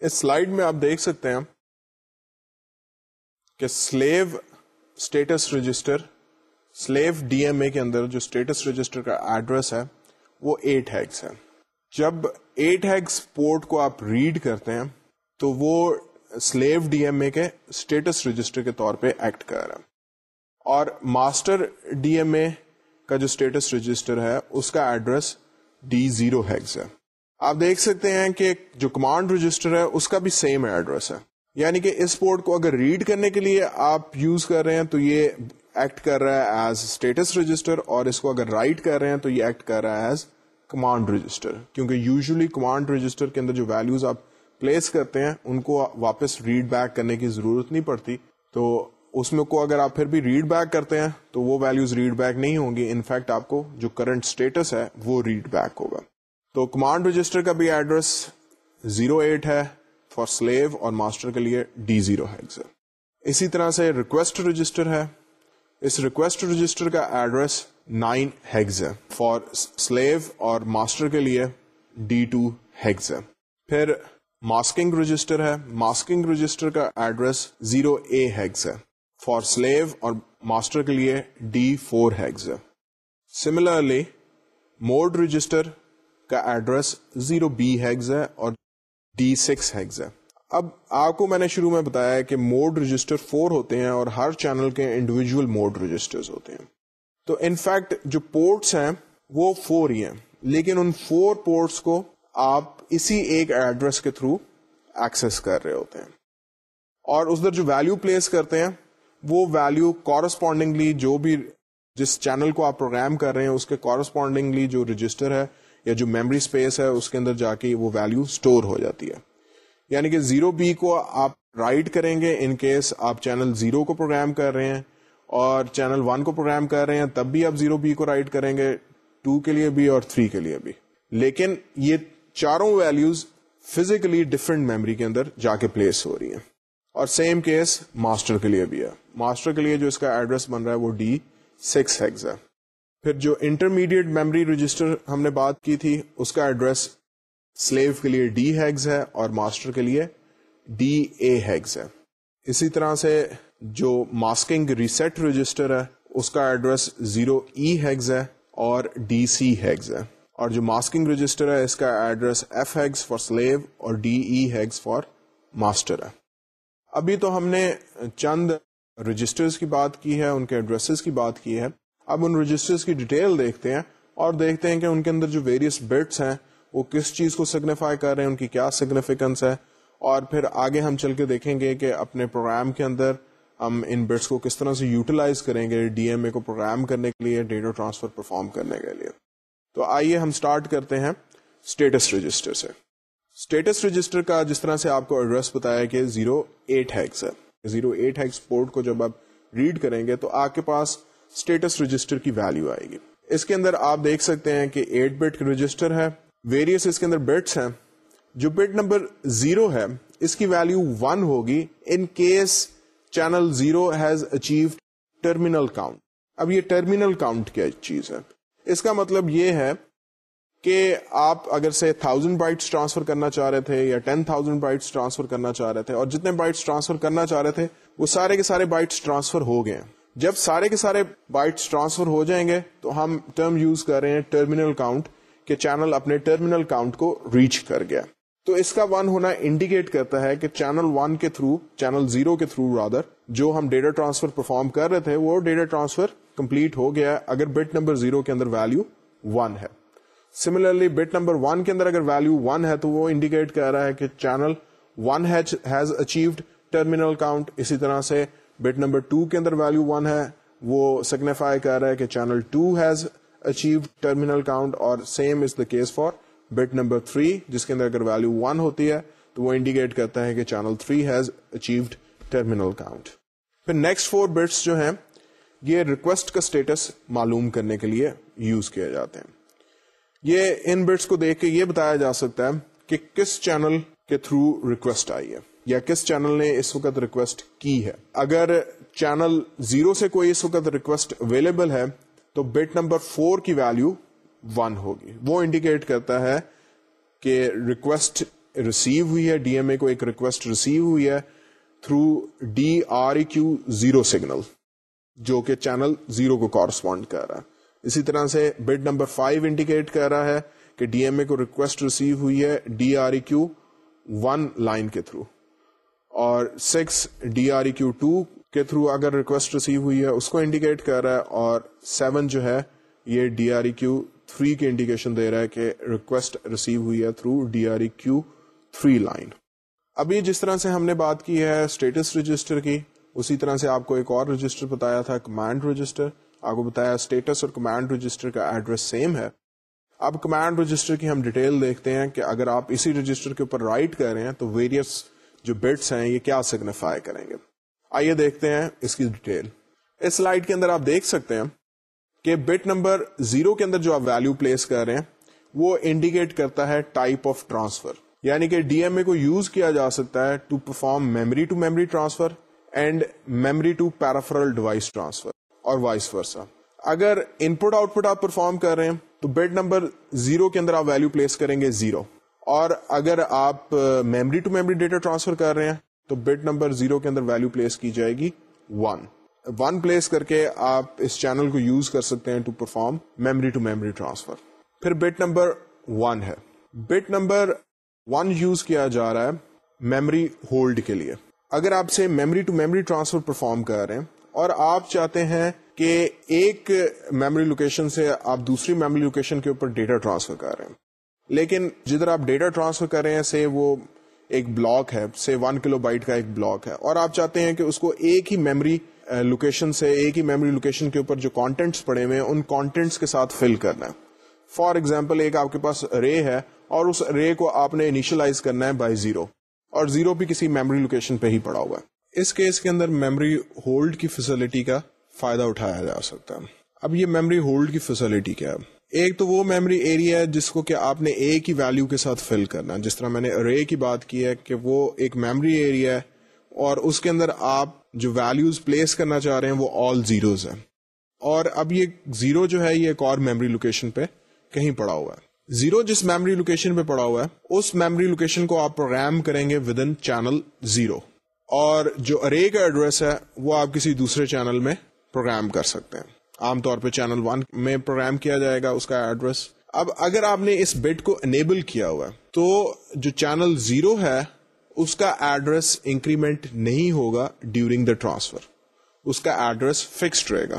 اس سلائڈ میں آپ دیکھ سکتے ہیں کہ slave status register slave D M A کے اندر جو اسٹیٹس رجسٹر کا ایڈریس ہے، وہ ایٹ ہیگس ہے۔ جب ایٹ ہیگس پورٹ کو آپ ریڈ کرتے ہیں، تو وہ سلیو ڈی ایم اے کے اسٹیٹس رجسٹر کے طور پہ ایکٹ کر رہا ہے۔ اور ماسٹر ڈی ایم اے کا جو اسٹیٹس رجسٹر ہے، اس کا ایڈریس ڈی زیرو ہیگس ہے۔ آپ دیکھ سکتے ہیں کہ جو کمانڈ رجسٹر ہے، اس کا بھی سیم ایڈریس ہے۔ یعنی کہ اس پورٹ کو اگر ریڈ کرنے کے لیے آپ یوز کر رہے ہیں، تو یہ ایکٹ کر رہا ہے ایز اسٹیٹس رجسٹر، اور اس کو اگر رائٹ کر رہے ہیں، تو یہ ایکٹ کر رہا ہے ایز کمانڈ رجسٹر۔ کیونکہ یوزلی کمانڈ رجسٹر کے اندر جو ویلوز آپ پلیس کرتے ہیں، ان کو واپس ریڈ بیک کرنے کی ضرورت نہیں پڑتی۔ تو اس میں کو اگر آپ پھر بھی ریڈ بیک کرتے ہیں، تو وہ ویلوز ریڈ بیک نہیں ہوں گی۔ انفیکٹ آپ کو جو کرنٹ اسٹیٹس ہے، وہ ریڈ بیک ہوگا۔ تو کمانڈ رجسٹر کا بھی ایڈریس زیرو ایٹ ہے فار سلیو اور ماسٹر کے لیے ڈی زیرو ہے اسی طرح سے ریکویسٹ رجسٹر ہے۔ اس ریکویسٹ رجسٹر کا ایڈریس نائن ہیگز ہے۔ فار سلیو اور ماسٹر کے لیے ڈی ٹو ہیگز ہے۔ پھر ماسکنگ رجسٹر ہے۔ ماسکنگ رجسٹر کا ایڈریس زیرو اے ہیگز ہے۔ فار سلیو اور ماسٹر کے لیے ڈی فور ہیگز ہے۔ سملرلی موڈ رجسٹر کا ایڈریس زیرو بی ہیگز ہے اور ڈی سکس ہیگز ہے۔ اب آپ کو میں نے شروع میں بتایا کہ موڈ رجسٹر فور ہوتے ہیں اور ہر چینل کے انڈیویجل موڈ رجسٹر ہوتے ہیں۔ تو انفیکٹ جو پورٹس ہیں وہ فور ہی ہیں۔ لیکن ان فور پورٹس کو آپ اسی ایک ایڈریس کے تھرو ایکسس کر رہے ہوتے ہیں۔ اور اس در جو ویلو پلیس کرتے ہیں، وہ ویلو کورسپونڈنگلی جو بھی جس چینل کو آپ پروگرام کر رہے ہیں، اس کے کورسپونڈنگلی جو رجسٹر ہے یا جو میموری اسپیس ہے، اس کے اندر جا کے وہ ویلو اسٹور ہو جاتی ہے۔ یعنی کہ زیرو بی کو آپ رائٹ کریں گے ان کیس آپ چینل زیرو کو پروگرام کر رہے ہیں اور چینل ون کو پروگرام کر رہے ہیں، تب بھی آپ زیرو بی کو رائٹ کریں گے ٹو کے لیے بھی اور تھری کے لیے بھی۔ لیکن یہ چاروں ویلوز فزیکلی ڈفرنٹ میموری کے اندر جا کے پلیس ہو رہی ہیں۔ اور سیم کیس ماسٹر کے لیے بھی ہے۔ ماسٹر کے لیے جو اس کا ایڈریس بن رہا ہے وہ ڈی سکس ہیگز ہے۔ پھر جو انٹرمیڈیٹ میموری رجسٹر ہم نے بات کی تھی، اس کا ایڈریس سلیو کے لیے ڈی ہیگز ہے اور ماسٹر کے لیے ڈی اے ہیگز ہے۔ اسی طرح سے جو ماسکنگ ریسیٹ رجسٹر ہے، اس کا ایڈریس زیرو ای ہیگز ہے اور ڈی سی ہیگز ہے۔ اور جو ماسکنگ رجسٹر ہے، اس کا address F hex for slave اور D E hex for master ہے۔ ابھی تو ہم نے چند رجسٹرز کی بات کی ہے، ان کے ایڈریسز کی بات کی ہے۔ اب ان رجسٹرز کی ڈیٹیل دیکھتے ہیں اور دیکھتے ہیں کہ ان کے اندر جو ویریس بٹس ہیں، وہ کس چیز کو سگنیفائی کر رہے ہیں، ان کی کیا سگنیفیکینس ہے۔ اور پھر آگے ہم چل کے دیکھیں گے کہ اپنے پروگرام کے اندر ہم ان بٹس کو کس طرح سے یوٹیلائز کریں گے ڈی ایم اے کو پروگرام کرنے کے لیے ڈیٹا ٹرانسفر پرفارم کرنے کے لیے۔ تو آئیے ہم اسٹارٹ کرتے ہیں اسٹیٹس رجسٹر سے۔ اسٹیٹس رجسٹر کا جس طرح سے آپ کو ایڈریس بتایا کہ زیرو ایٹ ہیکس ہے۔ زیرو ایٹ ہیکس پورٹ کو جب آپ ریڈ کریں گے تو آپ کے پاس اسٹیٹس رجسٹر کی ویلو آئے گی۔ اس کے اندر آپ دیکھ سکتے ہیں کہ ایٹ بٹ رجسٹر ہے۔ ویریس اس کے اندر بٹس ہیں۔ جو بٹ نمبر زیرو ہے، اس کی ویلو ون ہوگی in case channel zero has achieve terminal count اب یہ ٹرمینل کاؤنٹ کیا چیز ہے؟ اس کا مطلب یہ ہے کہ آپ اگر سے تھاؤزینڈ بائٹس ٹرانسفر کرنا چاہ رہے تھے یا ٹین تھاؤزینڈ بائٹس ٹرانسفر کرنا چاہ رہے تھے اور جتنے بائٹس ٹرانسفر کرنا چاہ رہے تھے، وہ سارے کے سارے بائٹس ٹرانسفر ہو گئے۔ جب سارے کے سارے بائٹس ٹرانسفر ہو جائیں گے، تو ہم ٹرم یوز کر رہے ہیں ٹرمینل کاؤنٹ کہ چینل اپنے ٹرمینل کاؤنٹ کو ریچ کر گیا۔ تو اس کا ون ہونا انڈیکیٹ کرتا ہے کہ چینل ون کے تھرو چینل زیرو کے تھرو رادر جو ہم ڈیٹا ٹرانسفر پرفارم کر رہے تھے، وہ ڈیٹا ٹرانسفر کمپلیٹ ہو گیا اگر بٹ نمبر زیرو کے اندر ویلو ون ہے۔ سملرلی بٹ نمبر ون کے اندر اگر ویلو ون ہے تو وہ انڈیکیٹ کر رہا ہے کہ channel one has achieved terminal count اسی طرح سے بٹ نمبر ٹو کے اندر ویلو ون ہے، وہ سگنیفائی کر رہا ہے کہ channel two has achieve terminal count اور same is the case for bit number three جس کے اندر اگر ویلو ون ہوتی ہے تو وہ انڈیکیٹ کرتا ہے کہ channel three has achieved terminal count پھر نیکسٹ فور بٹس جو ہیں یہ ریکویسٹ کا اسٹیٹس معلوم کرنے کے لیے یوز کیے جاتے ہیں۔ یہ ان بٹس کو دیکھ کے یہ بتایا جا سکتا ہے کہ کس چینل کے تھرو ریکویسٹ آئی ہے یا کس چینل نے اس وقت ریکویسٹ کی ہے۔ اگر چینل زیرو سے کوئی اس وقت ریکویسٹ اویلیبل ہے، تو بٹ نمبر فور کی ویلو ون ہوگی۔ وہ انڈیکیٹ کرتا ہے کہ ریکویسٹ ریسیو ہوئی ہے ڈی ایم اے کو ایک ریکویسٹ ریسیو ہوئی ہے through D R Q zero signal جو کہ چینل زیرو کو کورسپونڈ کر رہا ہے۔ اسی طرح سے بٹ نمبر فائیو انڈیکیٹ کر رہا ہے کہ ڈی ایم اے کو ریکویسٹ ریسیو ہوئی ہے D R E Q one line کے تھرو اور six D R E Q two کے تھرو اگر ریکویسٹ ریسیو ہوئی ہے اس کو انڈیکیٹ کر رہا ہے اور سیون جو ہے یہ D R E Q three کی انڈیکیشن دے رہا ہے کہ ریکویسٹ ریسیو ہوئی ہے through D R E Q three line ابھی جس طرح سے ہم نے بات کی ہے اسٹیٹس رجسٹر کی اسی طرح سے آپ کو ایک اور رجسٹر بتایا تھا کمانڈ رجسٹر آپ کو بتایا اسٹیٹس اور کمانڈ رجسٹر کا ایڈریس سیم ہے۔ اب کمانڈ رجسٹر کی ہم ڈیٹیل دیکھتے ہیں کہ اگر آپ اسی رجسٹر کے اوپر رائٹ کر رہے ہیں تو ویریس جو بٹس ہیں یہ کیا سگنیفائی کریں گے۔ آئیے دیکھتے ہیں اس کی ڈیٹیل اس سلائڈ کے اندر آپ دیکھ سکتے ہیں کہ بٹ نمبر زیرو کے اندر جو آپ ویلو پلیس کر رہے ہیں، وہ انڈیکیٹ کرتا ہے ٹائپ آف ٹرانسفر یعنی کہ ڈی ایم اے کو یوز کیا جا سکتا ہے to perform memory to memory transfer and memory to peripheral device transfer اور وائس ورسا۔ اگر ان پٹ آؤٹ پٹ آپ پرفارم کر رہے ہیں، تو بیڈ نمبر زیرو کے اندر آپ ویلو پلیس کریں گے زیرو۔ اور اگر آپ memory to memory data transfer کر رہے ہیں، تو بیڈ نمبر زیرو کے اندر ویلو پلیس کی جائے گی ون۔ ون پلیس کر کے آپ اس چینل کو یوز کر سکتے ہیں to perform memory to memory transfer. پھر بٹ نمبر ون ہے۔ بٹ نمبر ون یوز کیا جا رہا ہے میموری ہولڈ کے لیے۔ اگر آپ سے memory to memory transfer perform کر رہے ہیں اور آپ چاہتے ہیں کہ ایک میموری لوکیشن سے آپ دوسری میموری لوکیشن کے اوپر ڈیٹا ٹرانسفر کر رہے ہیں، لیکن جدھر آپ ڈیٹا ٹرانسفر کر رہے ہیں سے وہ ایک بلاک ہے سے ون کلو بائٹ کا ایک بلاک ہے، اور آپ چاہتے ہیں کہ اس کو ایک ہی میموری لوکیشن uh, سے ایک ہی میموری لوکیشن کے اوپر جو کانٹینٹس پڑے ہوئے ہیں، ان کانٹینٹس کے ساتھ فل کرنا ہے۔ فار ایگزامپل ایک آپ کے پاس رے ہے اور اس رے کو آپ نے انیشلائز کرنا ہے بائی زیرو اور زیرو بھی کسی میموری لوکیشن پہ ہی پڑا ہوا ہے۔ اس کیس کے اندر میموری ہولڈ کی فیسلٹی کا فائدہ اٹھایا جا سکتا ہے۔ اب یہ میموری ہولڈ کی فیسلٹی کیا ہے؟ ایک تو وہ میموری ایریا ہے جس کو کہ آپ نے ایک ہی ویلو کے ساتھ فل کرنا جس طرح میں نے رے کی بات کی ہے کہ وہ ایک میموری ایریا ہے اور اس کے اندر آپ جو ویلوز پلیس کرنا چاہ رہے ہیں وہ آل زیروز ہیں۔ اور اب یہ زیرو جو ہے یہ ایک اور میموری لوکیشن پہ کہیں پڑا ہوا ہے۔ زیرو جس میموری لوکیشن پہ پڑا ہوا ہے، اس میموری لوکیشن کو آپ پروگرام کریں گے ود ان چینل زیرو اور جو ارے کا ایڈریس ہے، وہ آپ کسی دوسرے چینل میں پروگرام کر سکتے ہیں۔ عام طور پہ چینل ون میں پروگرام کیا جائے گا، اس کا ایڈریس اب اگر آپ نے اس بٹ کو انیبل کیا ہوا تو جو چینل زیرو ہے، اس کا ایڈریس انکریمنٹ نہیں ہوگا ڈیورنگ دا ٹرانسفر اس کا ایڈریس فکسڈ رہے گا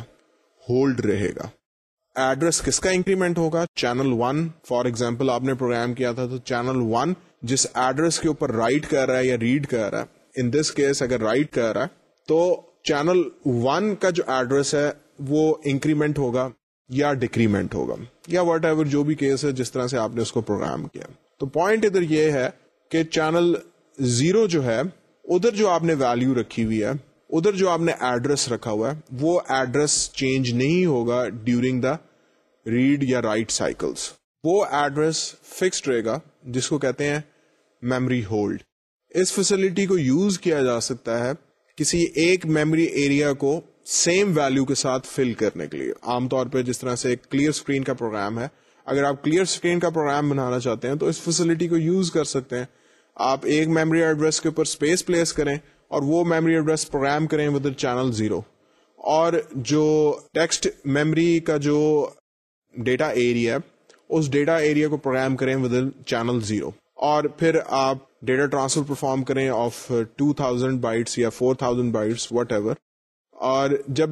ہولڈ رہے گا۔ ایڈریس کس کا انکریمنٹ ہوگا؟ چینل ون فار ایگزامپل آپ نے پروگرام کیا تھا تو چینل ون جس ایڈریس کے اوپر رائٹ کر رہا ہے یا ریڈ کر رہا ہے ان دس کیس اگر رائٹ کر رہا ہے، تو چینل ون کا جو ایڈریس ہے، وہ انکریمنٹ ہوگا یا ڈیکریمنٹ ہوگا، یا واٹ ایور جو بھی کیس ہے، جس طرح سے آپ نے اس کو پروگرام کیا۔ تو پوائنٹ ادھر یہ ہے کہ چینل زیرو جو ہے، ادھر جو آپ نے ویلو رکھی ہوئی ہے ادھر جو آپ نے ایڈریس رکھا ہوا ہے، وہ ایڈریس چینج نہیں ہوگا ڈیورنگ دا ریڈ یا رائٹ سائیکلس وہ ایڈریس فکسڈ رہے گا، جس کو کہتے ہیں میموری ہولڈ اس فیسلٹی کو یوز کیا جا سکتا ہے کسی ایک میموری ایریا کو سیم ویلو کے ساتھ فل کرنے کے لیے۔ عام طور پہ جس طرح سے کلیئر اسکرین کا پروگرام ہے، اگر آپ کلیئر اسکرین کا پروگرام بنانا چاہتے ہیں تو اس فیسلٹی کو یوز کر سکتے ہیں۔ آپ ایک میموری ایڈریس کے اوپر اسپیس پلیس کریں اور وہ میموری ایڈریس پروگرام کریں ود چینل زیرو اور جو ٹیکسٹ میموری کا جو ڈیٹا ایریا اس ڈیٹا ایریا کو پروگرام کریں ود چینل زیرو اور پھر آپ ڈیٹا ٹرانسفر پرفارم کریں آف ٹو تھاؤزینڈ بائٹس یا four thousand bytes whatever اور جب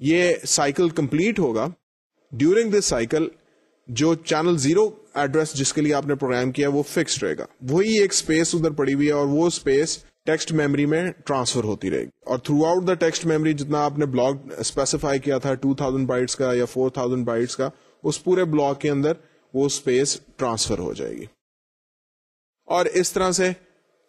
یہ سائیکل کمپلیٹ ہوگا ڈیورنگ دس سائیکل جو چینل زیرو ایڈریس جس کے لیے آپ نے پروگرام کیا وہ فکسڈ رہے گا. وہی ایک اسپیس ادھر پڑی ہوئی ہے اور وہ اسپیس ٹیکسٹ میموری میں ٹرانسفر ہوتی رہے گی۔ اور throughout the text memory جتنا آپ نے بلاک اسپیسیفائی کیا تھا ٹو تھاؤزینڈ بائٹس کا یا فور تھاؤزینڈ بائٹس کا، اس پورے بلاک کے اندر وہ اسپیس ٹرانسفر ہو جائے گی۔ اور اس طرح سے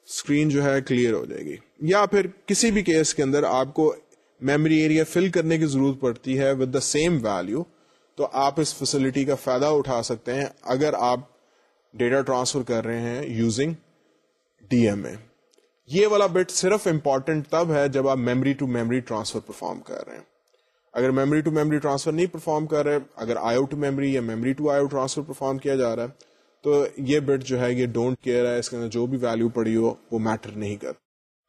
اسکرین جو ہے کلیئر ہو جائے گی۔ یا پھر کسی بھی کیس کے اندر آپ کو میموری ایریا فل کرنے کی ضرورت پڑتی ہے ود دا سیم ویلو تو آپ اس فیسلٹی کا فائدہ اٹھا سکتے ہیں اگر آپ ڈیٹا ٹرانسفر کر رہے ہیں یوزنگ ڈی ایم اے یہ والا بٹ صرف امپورٹنٹ تب ہے جب آپ memory to memory transfer perform کر رہے ہیں۔ اگر میموری ٹو میموری ٹرانسفر نہیں پرفارم کر رہے، اگر آئی ٹو میموری یا memory to I transfer perform کیا جا رہا ہے، تو یہ بٹ جو ہے، یہ ڈونٹ کیئر ہے، اس کے اندر جو بھی ویلو پڑی ہو، وہ میٹر نہیں کر۔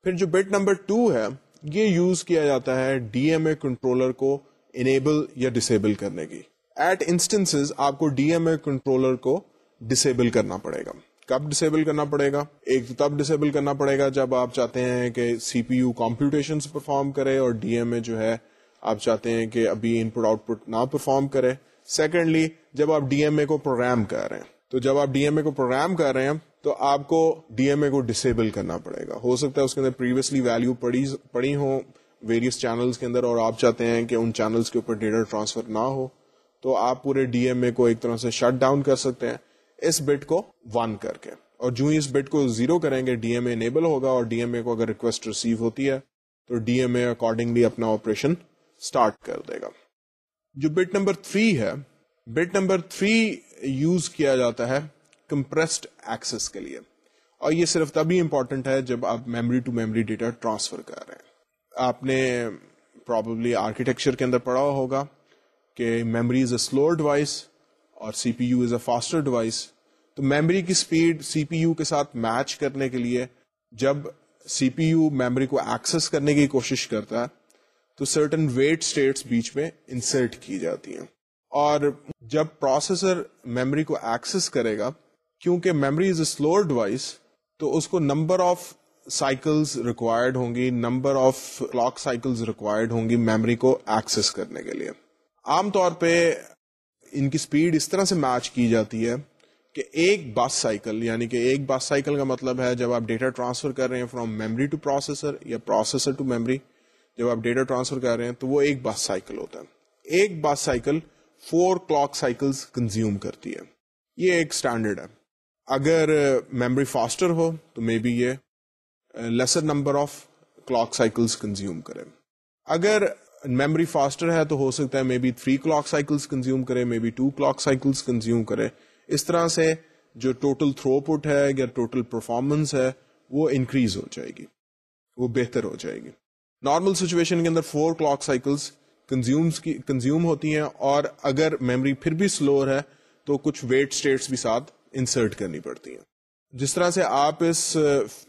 پھر جو بٹ نمبر ٹو ہے، یہ یوز کیا جاتا ہے ڈی ایم اے کنٹرولر کو انیبل یا ڈسیبل کرنے کی۔ ایٹ انسٹنس آپ کو ڈی ایم اے کنٹرولر کو ڈسیبل کرنا پڑے گا۔ کب ڈسیبل کرنا پڑے گا؟ ایک تو تب ڈسیبل کرنا پڑے گا جب آپ چاہتے ہیں کہ C P U computation perform کرے اور ڈی ایم اے جو ہے، آپ چاہتے ہیں کہ ابھی ان پٹ آؤٹ پٹ نہ پرفارم کرے۔ سیکنڈلی جب آپ ڈی ایم اے کو پروگرام کر رہے ہیں، تو جب آپ ڈی ایم اے کو پروگرام کر رہے ہیں، تو آپ کو ڈی ایم اے کو ڈسیبل کرنا پڑے گا۔ ہو سکتا ہے اس کے اندر پریویسلی ویلو پڑی ہو ویریس چینلز کے اندر اور آپ چاہتے ہیں کہ ان چینلز کے اوپر ڈیٹا ٹرانسفر نہ ہو، تو آپ پورے ڈی ایم اے کو ایک طرح سے شٹ ڈاؤن کر سکتے ہیں۔ اس بٹ کو ون کر کے اور جو ہی اس بٹ کو زیرو کریں گے ڈی ایم اے انیبل ہوگا اور ڈی ایم اے کو اگر ریکویسٹ ریسیو ہوتی ہے، تو ڈی ایم اے اکارڈنگلی اپنا آپریشن اسٹارٹ کر دے گا۔ جو بٹ نمبر تھری ہے بٹ نمبر تھری یوز کیا جاتا ہے کمپریسڈ ایکسس کے لیے۔ اور یہ صرف تبھی امپورٹنٹ ہے جب آپ memory to memory data transfer کر رہے ہیں۔ آپ نے پرابلی آرکیٹیکچر کے اندر پڑھا ہوگا کہ memory is a slow device اور C P U is a faster device تو میموری کی اسپیڈ سی پی یو کے ساتھ میچ کرنے کے لیے جب سی پی یو میموری کو ایکسس کرنے کی کوشش کرتا ہے، تو سرٹن ویٹ اسٹیٹس بیچ میں انسرٹ کی جاتی ہیں۔ اور جب پروسیسر میموری کو ایکسس کرے گا، کیونکہ memory is a slower device تو اس کو نمبر آف سائیکلز ریکوائرڈ ہوں گی number of clock cycles required ہوں گی میموری کو ایکسس کرنے کے لیے۔ عام طور پہ ان کی اسپیڈ اس طرح سے میچ کی جاتی ہے کہ ایک بس سائیکل یعنی کہ ایک بس سائیکل کا مطلب ہے جب آپ ڈیٹا ٹرانسفر کر رہے ہیں فرام میموری ٹو پروسیسر یا پروسیسر ٹو میموری جب آپ ڈیٹا ٹرانسفر کر رہے ہیں تو وہ ایک بس سائیکل ہوتا ہے۔ ایک bus cycle four clock cycle consume کرتی ہے۔ یہ ایک اسٹینڈرڈ ہے۔ اگر uh, میموری فاسٹر ہو تو مے بی یہ lesser number of clock cycles consume کرے۔ اگر میموری فاسٹر ہے تو ہو سکتا ہے maybe three clock cycles consume کرے maybe two clock cycles consume کرے اس طرح سے جو ٹوٹل تھرو پٹ ہے یا ٹوٹل پرفارمنس ہے وہ انکریز ہو جائے گی وہ بہتر ہو جائے گی نارمل سچویشن کے اندر فور کلاک سائیکلس کنزیوم ہوتی ہیں اور اگر میموری پھر بھی سلو ہے تو کچھ ویٹ اسٹیٹس بھی ساتھ انسرٹ کرنی پڑتی ہیں جس طرح سے آپ اس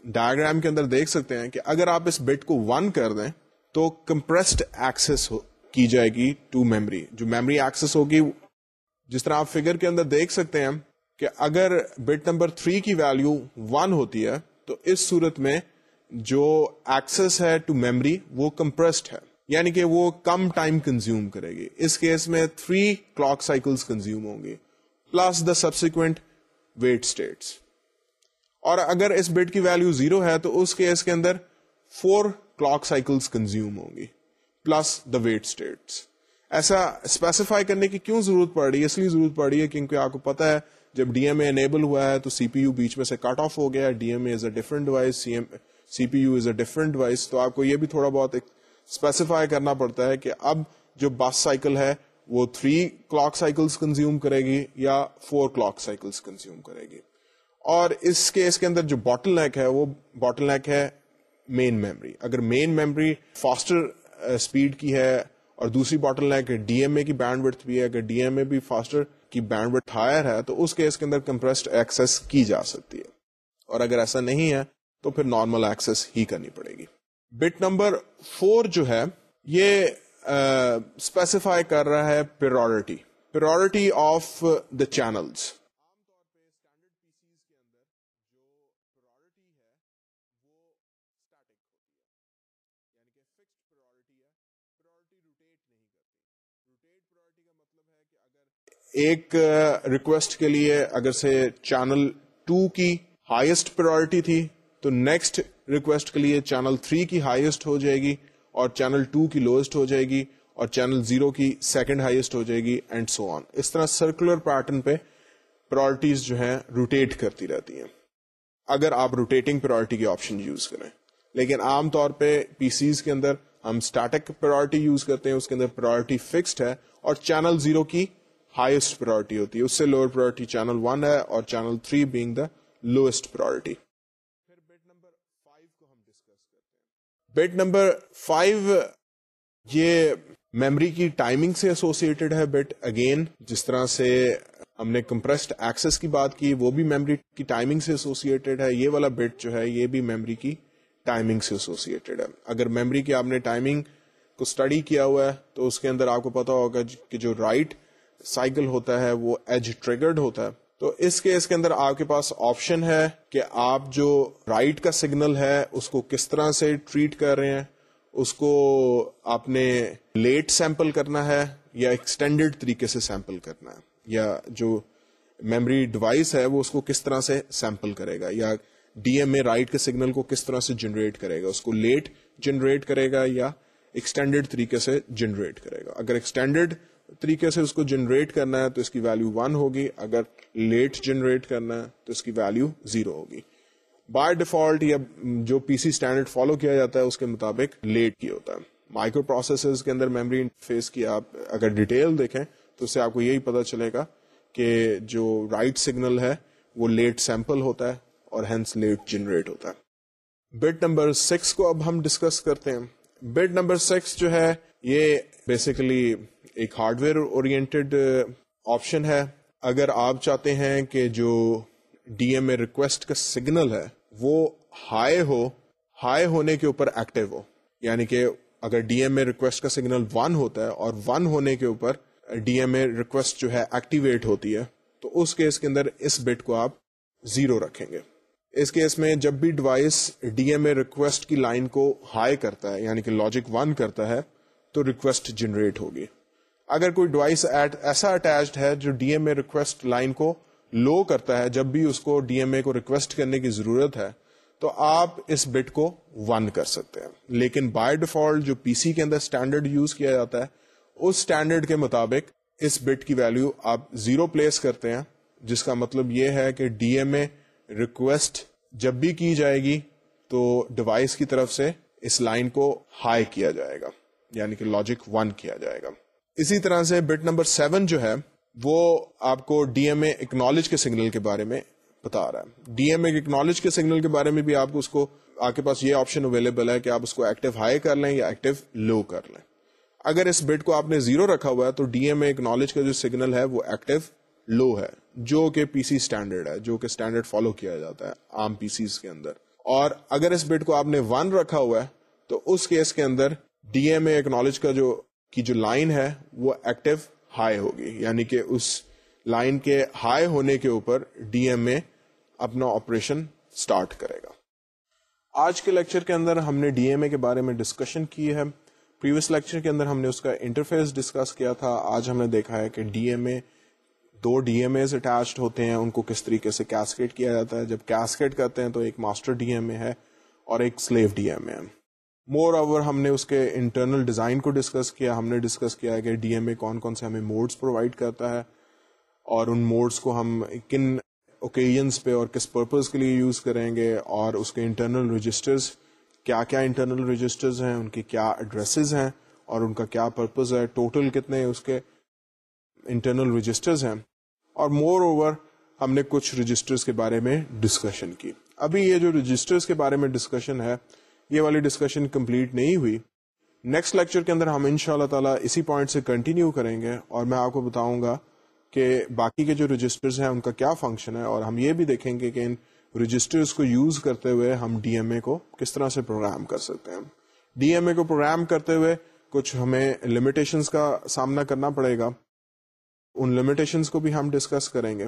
ڈائگرام کے اندر دیکھ سکتے ہیں کہ اگر آپ اس بٹ کو ون کر دیں تو کمپریسڈ ایکسس کی جائے گی ٹو میموری جو میموری ایکسس ہوگی، جس طرح آپ فگر کے اندر دیکھ سکتے ہیں کہ اگر بٹ نمبر 3 کی ویلو 1 ہوتی ہے، تو اس صورت میں جو ایکسس ہے ٹو میمری وہ کمپریسڈ ہے. یعنی کہ وہ کم ٹائم کنزیوم کرے گی. اس کیس میں 3 کلاک سائیکلز کنزیوم ہوں گے plus the subsequent wait states اور اگر اس بٹ کی ویلو زیرو ہے، تو اس کیس کے اندر فور کلاک سائیکلز کنزیوم ہوں گی پلس دا ویٹ اسٹیٹس ایسا اسپیسیفائی کرنے کی کیوں ضرورت پڑ رہی ہے؟ اس لیے ضرورت پڑ رہی ہے کیونکہ آپ کو پتا ہے، جب ڈی ایم اے انیبل ہوا ہے تو سی پی یو بیچ میں سے کٹ آف ہو گیا D M A is a different device C P U is a different device تو آپ کو یہ بھی تھوڑا بہت اسپیسیفائی کرنا پڑتا ہے کہ اب جو بس سائیکل ہے، وہ تھری کلاک سائیکلس کنزیوم کرے گی یا فور کلاک سائیکلس کنزیوم کرے گی۔ اور اس کیس کے اندر جو باٹل نیک ہے، وہ باٹل نیک ہے مین میموری اگر مین میموری فاسٹر اسپیڈ کی ہے اور دوسری باٹل ہے کہ ڈی ایم اے کی بینڈ وڈ بھی ہے، اگر ڈی ایم اے بھی فاسٹر کی بینڈ وڈ ہائر ہے، تو اس کیس کے اندر کمپریسڈ ایکسس کی جا سکتی ہے۔ اور اگر ایسا نہیں ہے، تو پھر نارمل ایکسس ہی کرنی پڑے گی۔ بٹ نمبر فور جو ہے، یہ uh, اسپیسیفائی کر رہا ہے priority priority of the channels ایک ریکویسٹ کے لیے اگر سے چینل ٹو کی ہائیسٹ پرائرٹی تھی، تو نیکسٹ ریکویسٹ کے لیے چینل تھری کی ہائیسٹ ہو جائے گی اور چینل ٹو کی لوئسٹ ہو جائے گی اور چینل زیرو کی سیکنڈ ہائیسٹ ہو جائے گی اینڈ سو آن اس طرح سرکولر پیٹرن پہ پرائرٹیز جو ہیں روٹیٹ کرتی رہتی ہیں۔ اگر آپ روٹیٹنگ پرائرٹی کی آپشن یوز کریں۔ لیکن عام طور پہ پی سیز کے اندر ہم اسٹیٹک پرائرٹی یوز کرتے ہیں، اس کے اندر پرائرٹی فکسڈ ہے اور چینل زیرو کی ہائیسٹ پرائرٹی ہوتی ہے۔ اس سے لوور پرائرٹی چینل ون ہے اور channel three being the lowest priority bit number five یہ میموری کی ٹائمنگ سے ایسوسیٹڈ ہے بیٹ اگین جس طرح سے ہم نے کمپریسڈ ایکسس کی بات کی، وہ بھی میموری کی ٹائمنگ سے ایسوسیٹڈ ہے۔ یہ والا بٹ جو ہے، یہ بھی میموری کی ٹائمنگ سے ایسوسیٹڈ ہے۔ اگر میموری کی آپ نے ٹائمنگ کو اسٹڈی کیا ہوا ہے، تو اس کے اندر آپ کو پتا ہوگا کہ جو رائٹ سائیکل ہوتا ہے، وہ ایج ٹریگرڈ ہوتا ہے۔ تو اس کیس کے اندر آپ کے پاس آپشن ہے کہ آپ جو رائٹ کا سگنل ہے، اس کو کس طرح سے ٹریٹ کر رہے ہیں، اس کو آپ نے لیٹ سیمپل کرنا ہے یا ایکسٹینڈیڈ طریقے سے سیمپل کرنا ہے۔ یا جو میموری ڈیوائس ہے، وہ اس کو کس طرح سے سیمپل کرے گا۔ یا ڈی ایم اے رائٹ کے سگنل کو کس طرح سے جنریٹ کرے گا۔ اس کو لیٹ جنریٹ کرے گا یا ایکسٹینڈیڈ طریقے سے جنریٹ کرے گا۔ اگر ایکسٹینڈیڈ طریقے سے اس کو جنریٹ کرنا ہے تو اس کی ویلو ون ہوگی۔ اگر لیٹ جنریٹ کرنا ہے تو اس کی ویلو زیرو ہوگی۔ بائی ڈیفالٹ یا جو پی سی اسٹینڈرڈ فالو کیا جاتا ہے اس کے مطابق لیٹ کی ہوتا ہے۔ مائکرو پروسیسر کے اندر میموری فیس کی آپ اگر ڈیٹیل دیکھیں تو اس سے آپ کو یہی پتا چلے گا کہ جو رائٹ right سگنل ہے وہ لیٹ سیمپل ہوتا ہے اور ہینس لیٹ جنریٹ ہوتا ہے۔ بٹ نمبر سکس کو اب ہم ڈسکس کرتے ہیں۔ بٹ نمبر سکس جو ہے یہ بیسیکلی ایک ہارڈ ویئر اورینٹیڈ آپشن ہے۔ اگر آپ چاہتے ہیں کہ جو ڈی ایم اے ریکویسٹ کا سگنل ہے وہ ہائی ہو، ہائی ہونے کے اوپر ایکٹیو ہو۔ یعنی کہ اگر ڈی ایم اے ریکویسٹ کا سگنل ون ہوتا ہے اور ون ہونے کے اوپر ڈی ایم اے ریکویسٹ جو ہے ایکٹیویٹ ہوتی ہے، تو اس کیس کے اندر اس بٹ کو آپ زیرو رکھیں گے۔ اس کیس میں جب بھی device D M A request کی لائن کو ہائی کرتا ہے یعنی کہ لاجک ون کرتا ہے، تو ریکویسٹ جنریٹ ہوگی۔ اگر کوئی ڈیوائس ایسا اٹیچڈ ہے جو D M A request line کو لو کرتا ہے، جب بھی اس کو ڈی ایم اے کو ریکویسٹ کرنے کی ضرورت ہے، تو آپ اس بٹ کو ون کر سکتے ہیں۔ لیکن بائی ڈیفالٹ جو پی سی کے اندر اسٹینڈرڈ یوز کیا جاتا ہے، اس اسٹینڈرڈ کے مطابق اس بٹ کی ویلو آپ زیرو پلیس کرتے ہیں، جس کا مطلب یہ ہے کہ ڈی ایم اے ریکویسٹ جب بھی کی جائے گی، تو ڈیوائس کی طرف سے اس لائن کو ہائی کیا جائے گا یعنی کہ لاجک ون کیا جائے گا۔ اسی طرح سے بٹ نمبر سیون جو ہے، وہ آپ کو ڈی ایم اے اکنالج کے سگنل کے بارے میں بتا رہا ہے۔ ڈی ایم اے اکنالج کے سگنل کے بارے میں بھی آپ کو اس کو، آپ کے پاس یہ آپشن اویلیبل ہے کہ آپ اس کو ایکٹیو ہائی کر لیں یا ایکٹیو لو کر لیں۔ اگر اس بٹ کو آپ نے زیرو رکھا ہوا ہے، تو ڈی ایم اے اکنالج کا جو سگنل ہے، وہ ایکٹیو لو ہے، جو کہ پی سی اسٹینڈرڈ ہے، جو کہ اسٹینڈرڈ فالو کیا جاتا ہے عام پی سی کے اندر۔ اور اگر اس بٹ کو آپ نے ون رکھا ہوا ہے، تو اس کیس کے اندر ڈی ایم اے اکنالج کا جو کی جو لائن ہے وہ ایکٹیو ہائی ہوگی یعنی کہ اس لائن کے ہائی ہونے کے اوپر ڈی ایم اے اپنا آپریشن اسٹارٹ کرے گا۔ آج کے لیکچر کے اندر ہم نے ڈی ایم اے کے بارے میں ڈسکشن کی ہے۔ پریویس لیکچر کے اندر ہم نے اس کا انٹرفیس ڈسکس کیا تھا۔ آج ہم نے دیکھا ہے کہ ڈی ایم اے، دو ڈی ایم اے اٹیچڈ ہوتے ہیں، ان کو کس طریقے سے کیسکیٹ کیا جاتا ہے۔ جب کیسکیٹ کرتے ہیں تو ایک ماسٹر ڈی ایم اے ہے اور ایک سلیو ڈی ایم اے ہے۔ مور اوور ہم نے اس کے انٹرنل ڈیزائن کو ڈسکس کیا، ہم نے ڈسکس کیا کہ ڈی ایم اے کون کون سے ہمیں موڈس پرووائڈ کرتا ہے اور ان موڈس کو ہم کن اوکیزنس پہ اور کس پرپز کے لیے یوز کریں گے اور اس کے انٹرنل رجسٹرز کیا کیا انٹرنل رجسٹرز ہیں، ان کی کیا ایڈریسز ہیں اور ان کا کیا پرپز ہے ٹوٹل کتنے اس کے انٹرنل رجسٹرز ہیں۔ اور مور اوور ہم نے کچھ رجسٹرز کے بارے میں ڈسکشن کی۔ ابھی یہ جو رجسٹرز کے بارے میں ڈسکشن ہے یہ والی ڈسکشن کمپلیٹ نہیں ہوئی۔ نیکسٹ لیکچر کے اندر ہم ان شاء اللہ تعالیٰ اسی پوائنٹ سے کنٹینیو کریں گے اور میں آپ کو بتاؤں گا کہ باقی کے جو رجسٹرز ہیں، ان کا کیا فنکشن ہے اور ہم یہ بھی دیکھیں گے کہ ان رجسٹرز کو یوز کرتے ہوئے ہم ڈی ایم اے کو کس طرح سے پروگرام کر سکتے ہیں۔ ڈی ایم اے کو پروگرام کرتے ہوئے کچھ ہمیں لمیٹیشنز کا سامنا کرنا پڑے گا۔ ان لمیٹیشنز کو بھی ہم ڈسکس کریں گے۔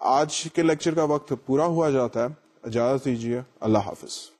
آج کے لیکچر کا وقت پورا ہوا جاتا ہے۔ اجازت دیجیے۔ اللہ حافظ۔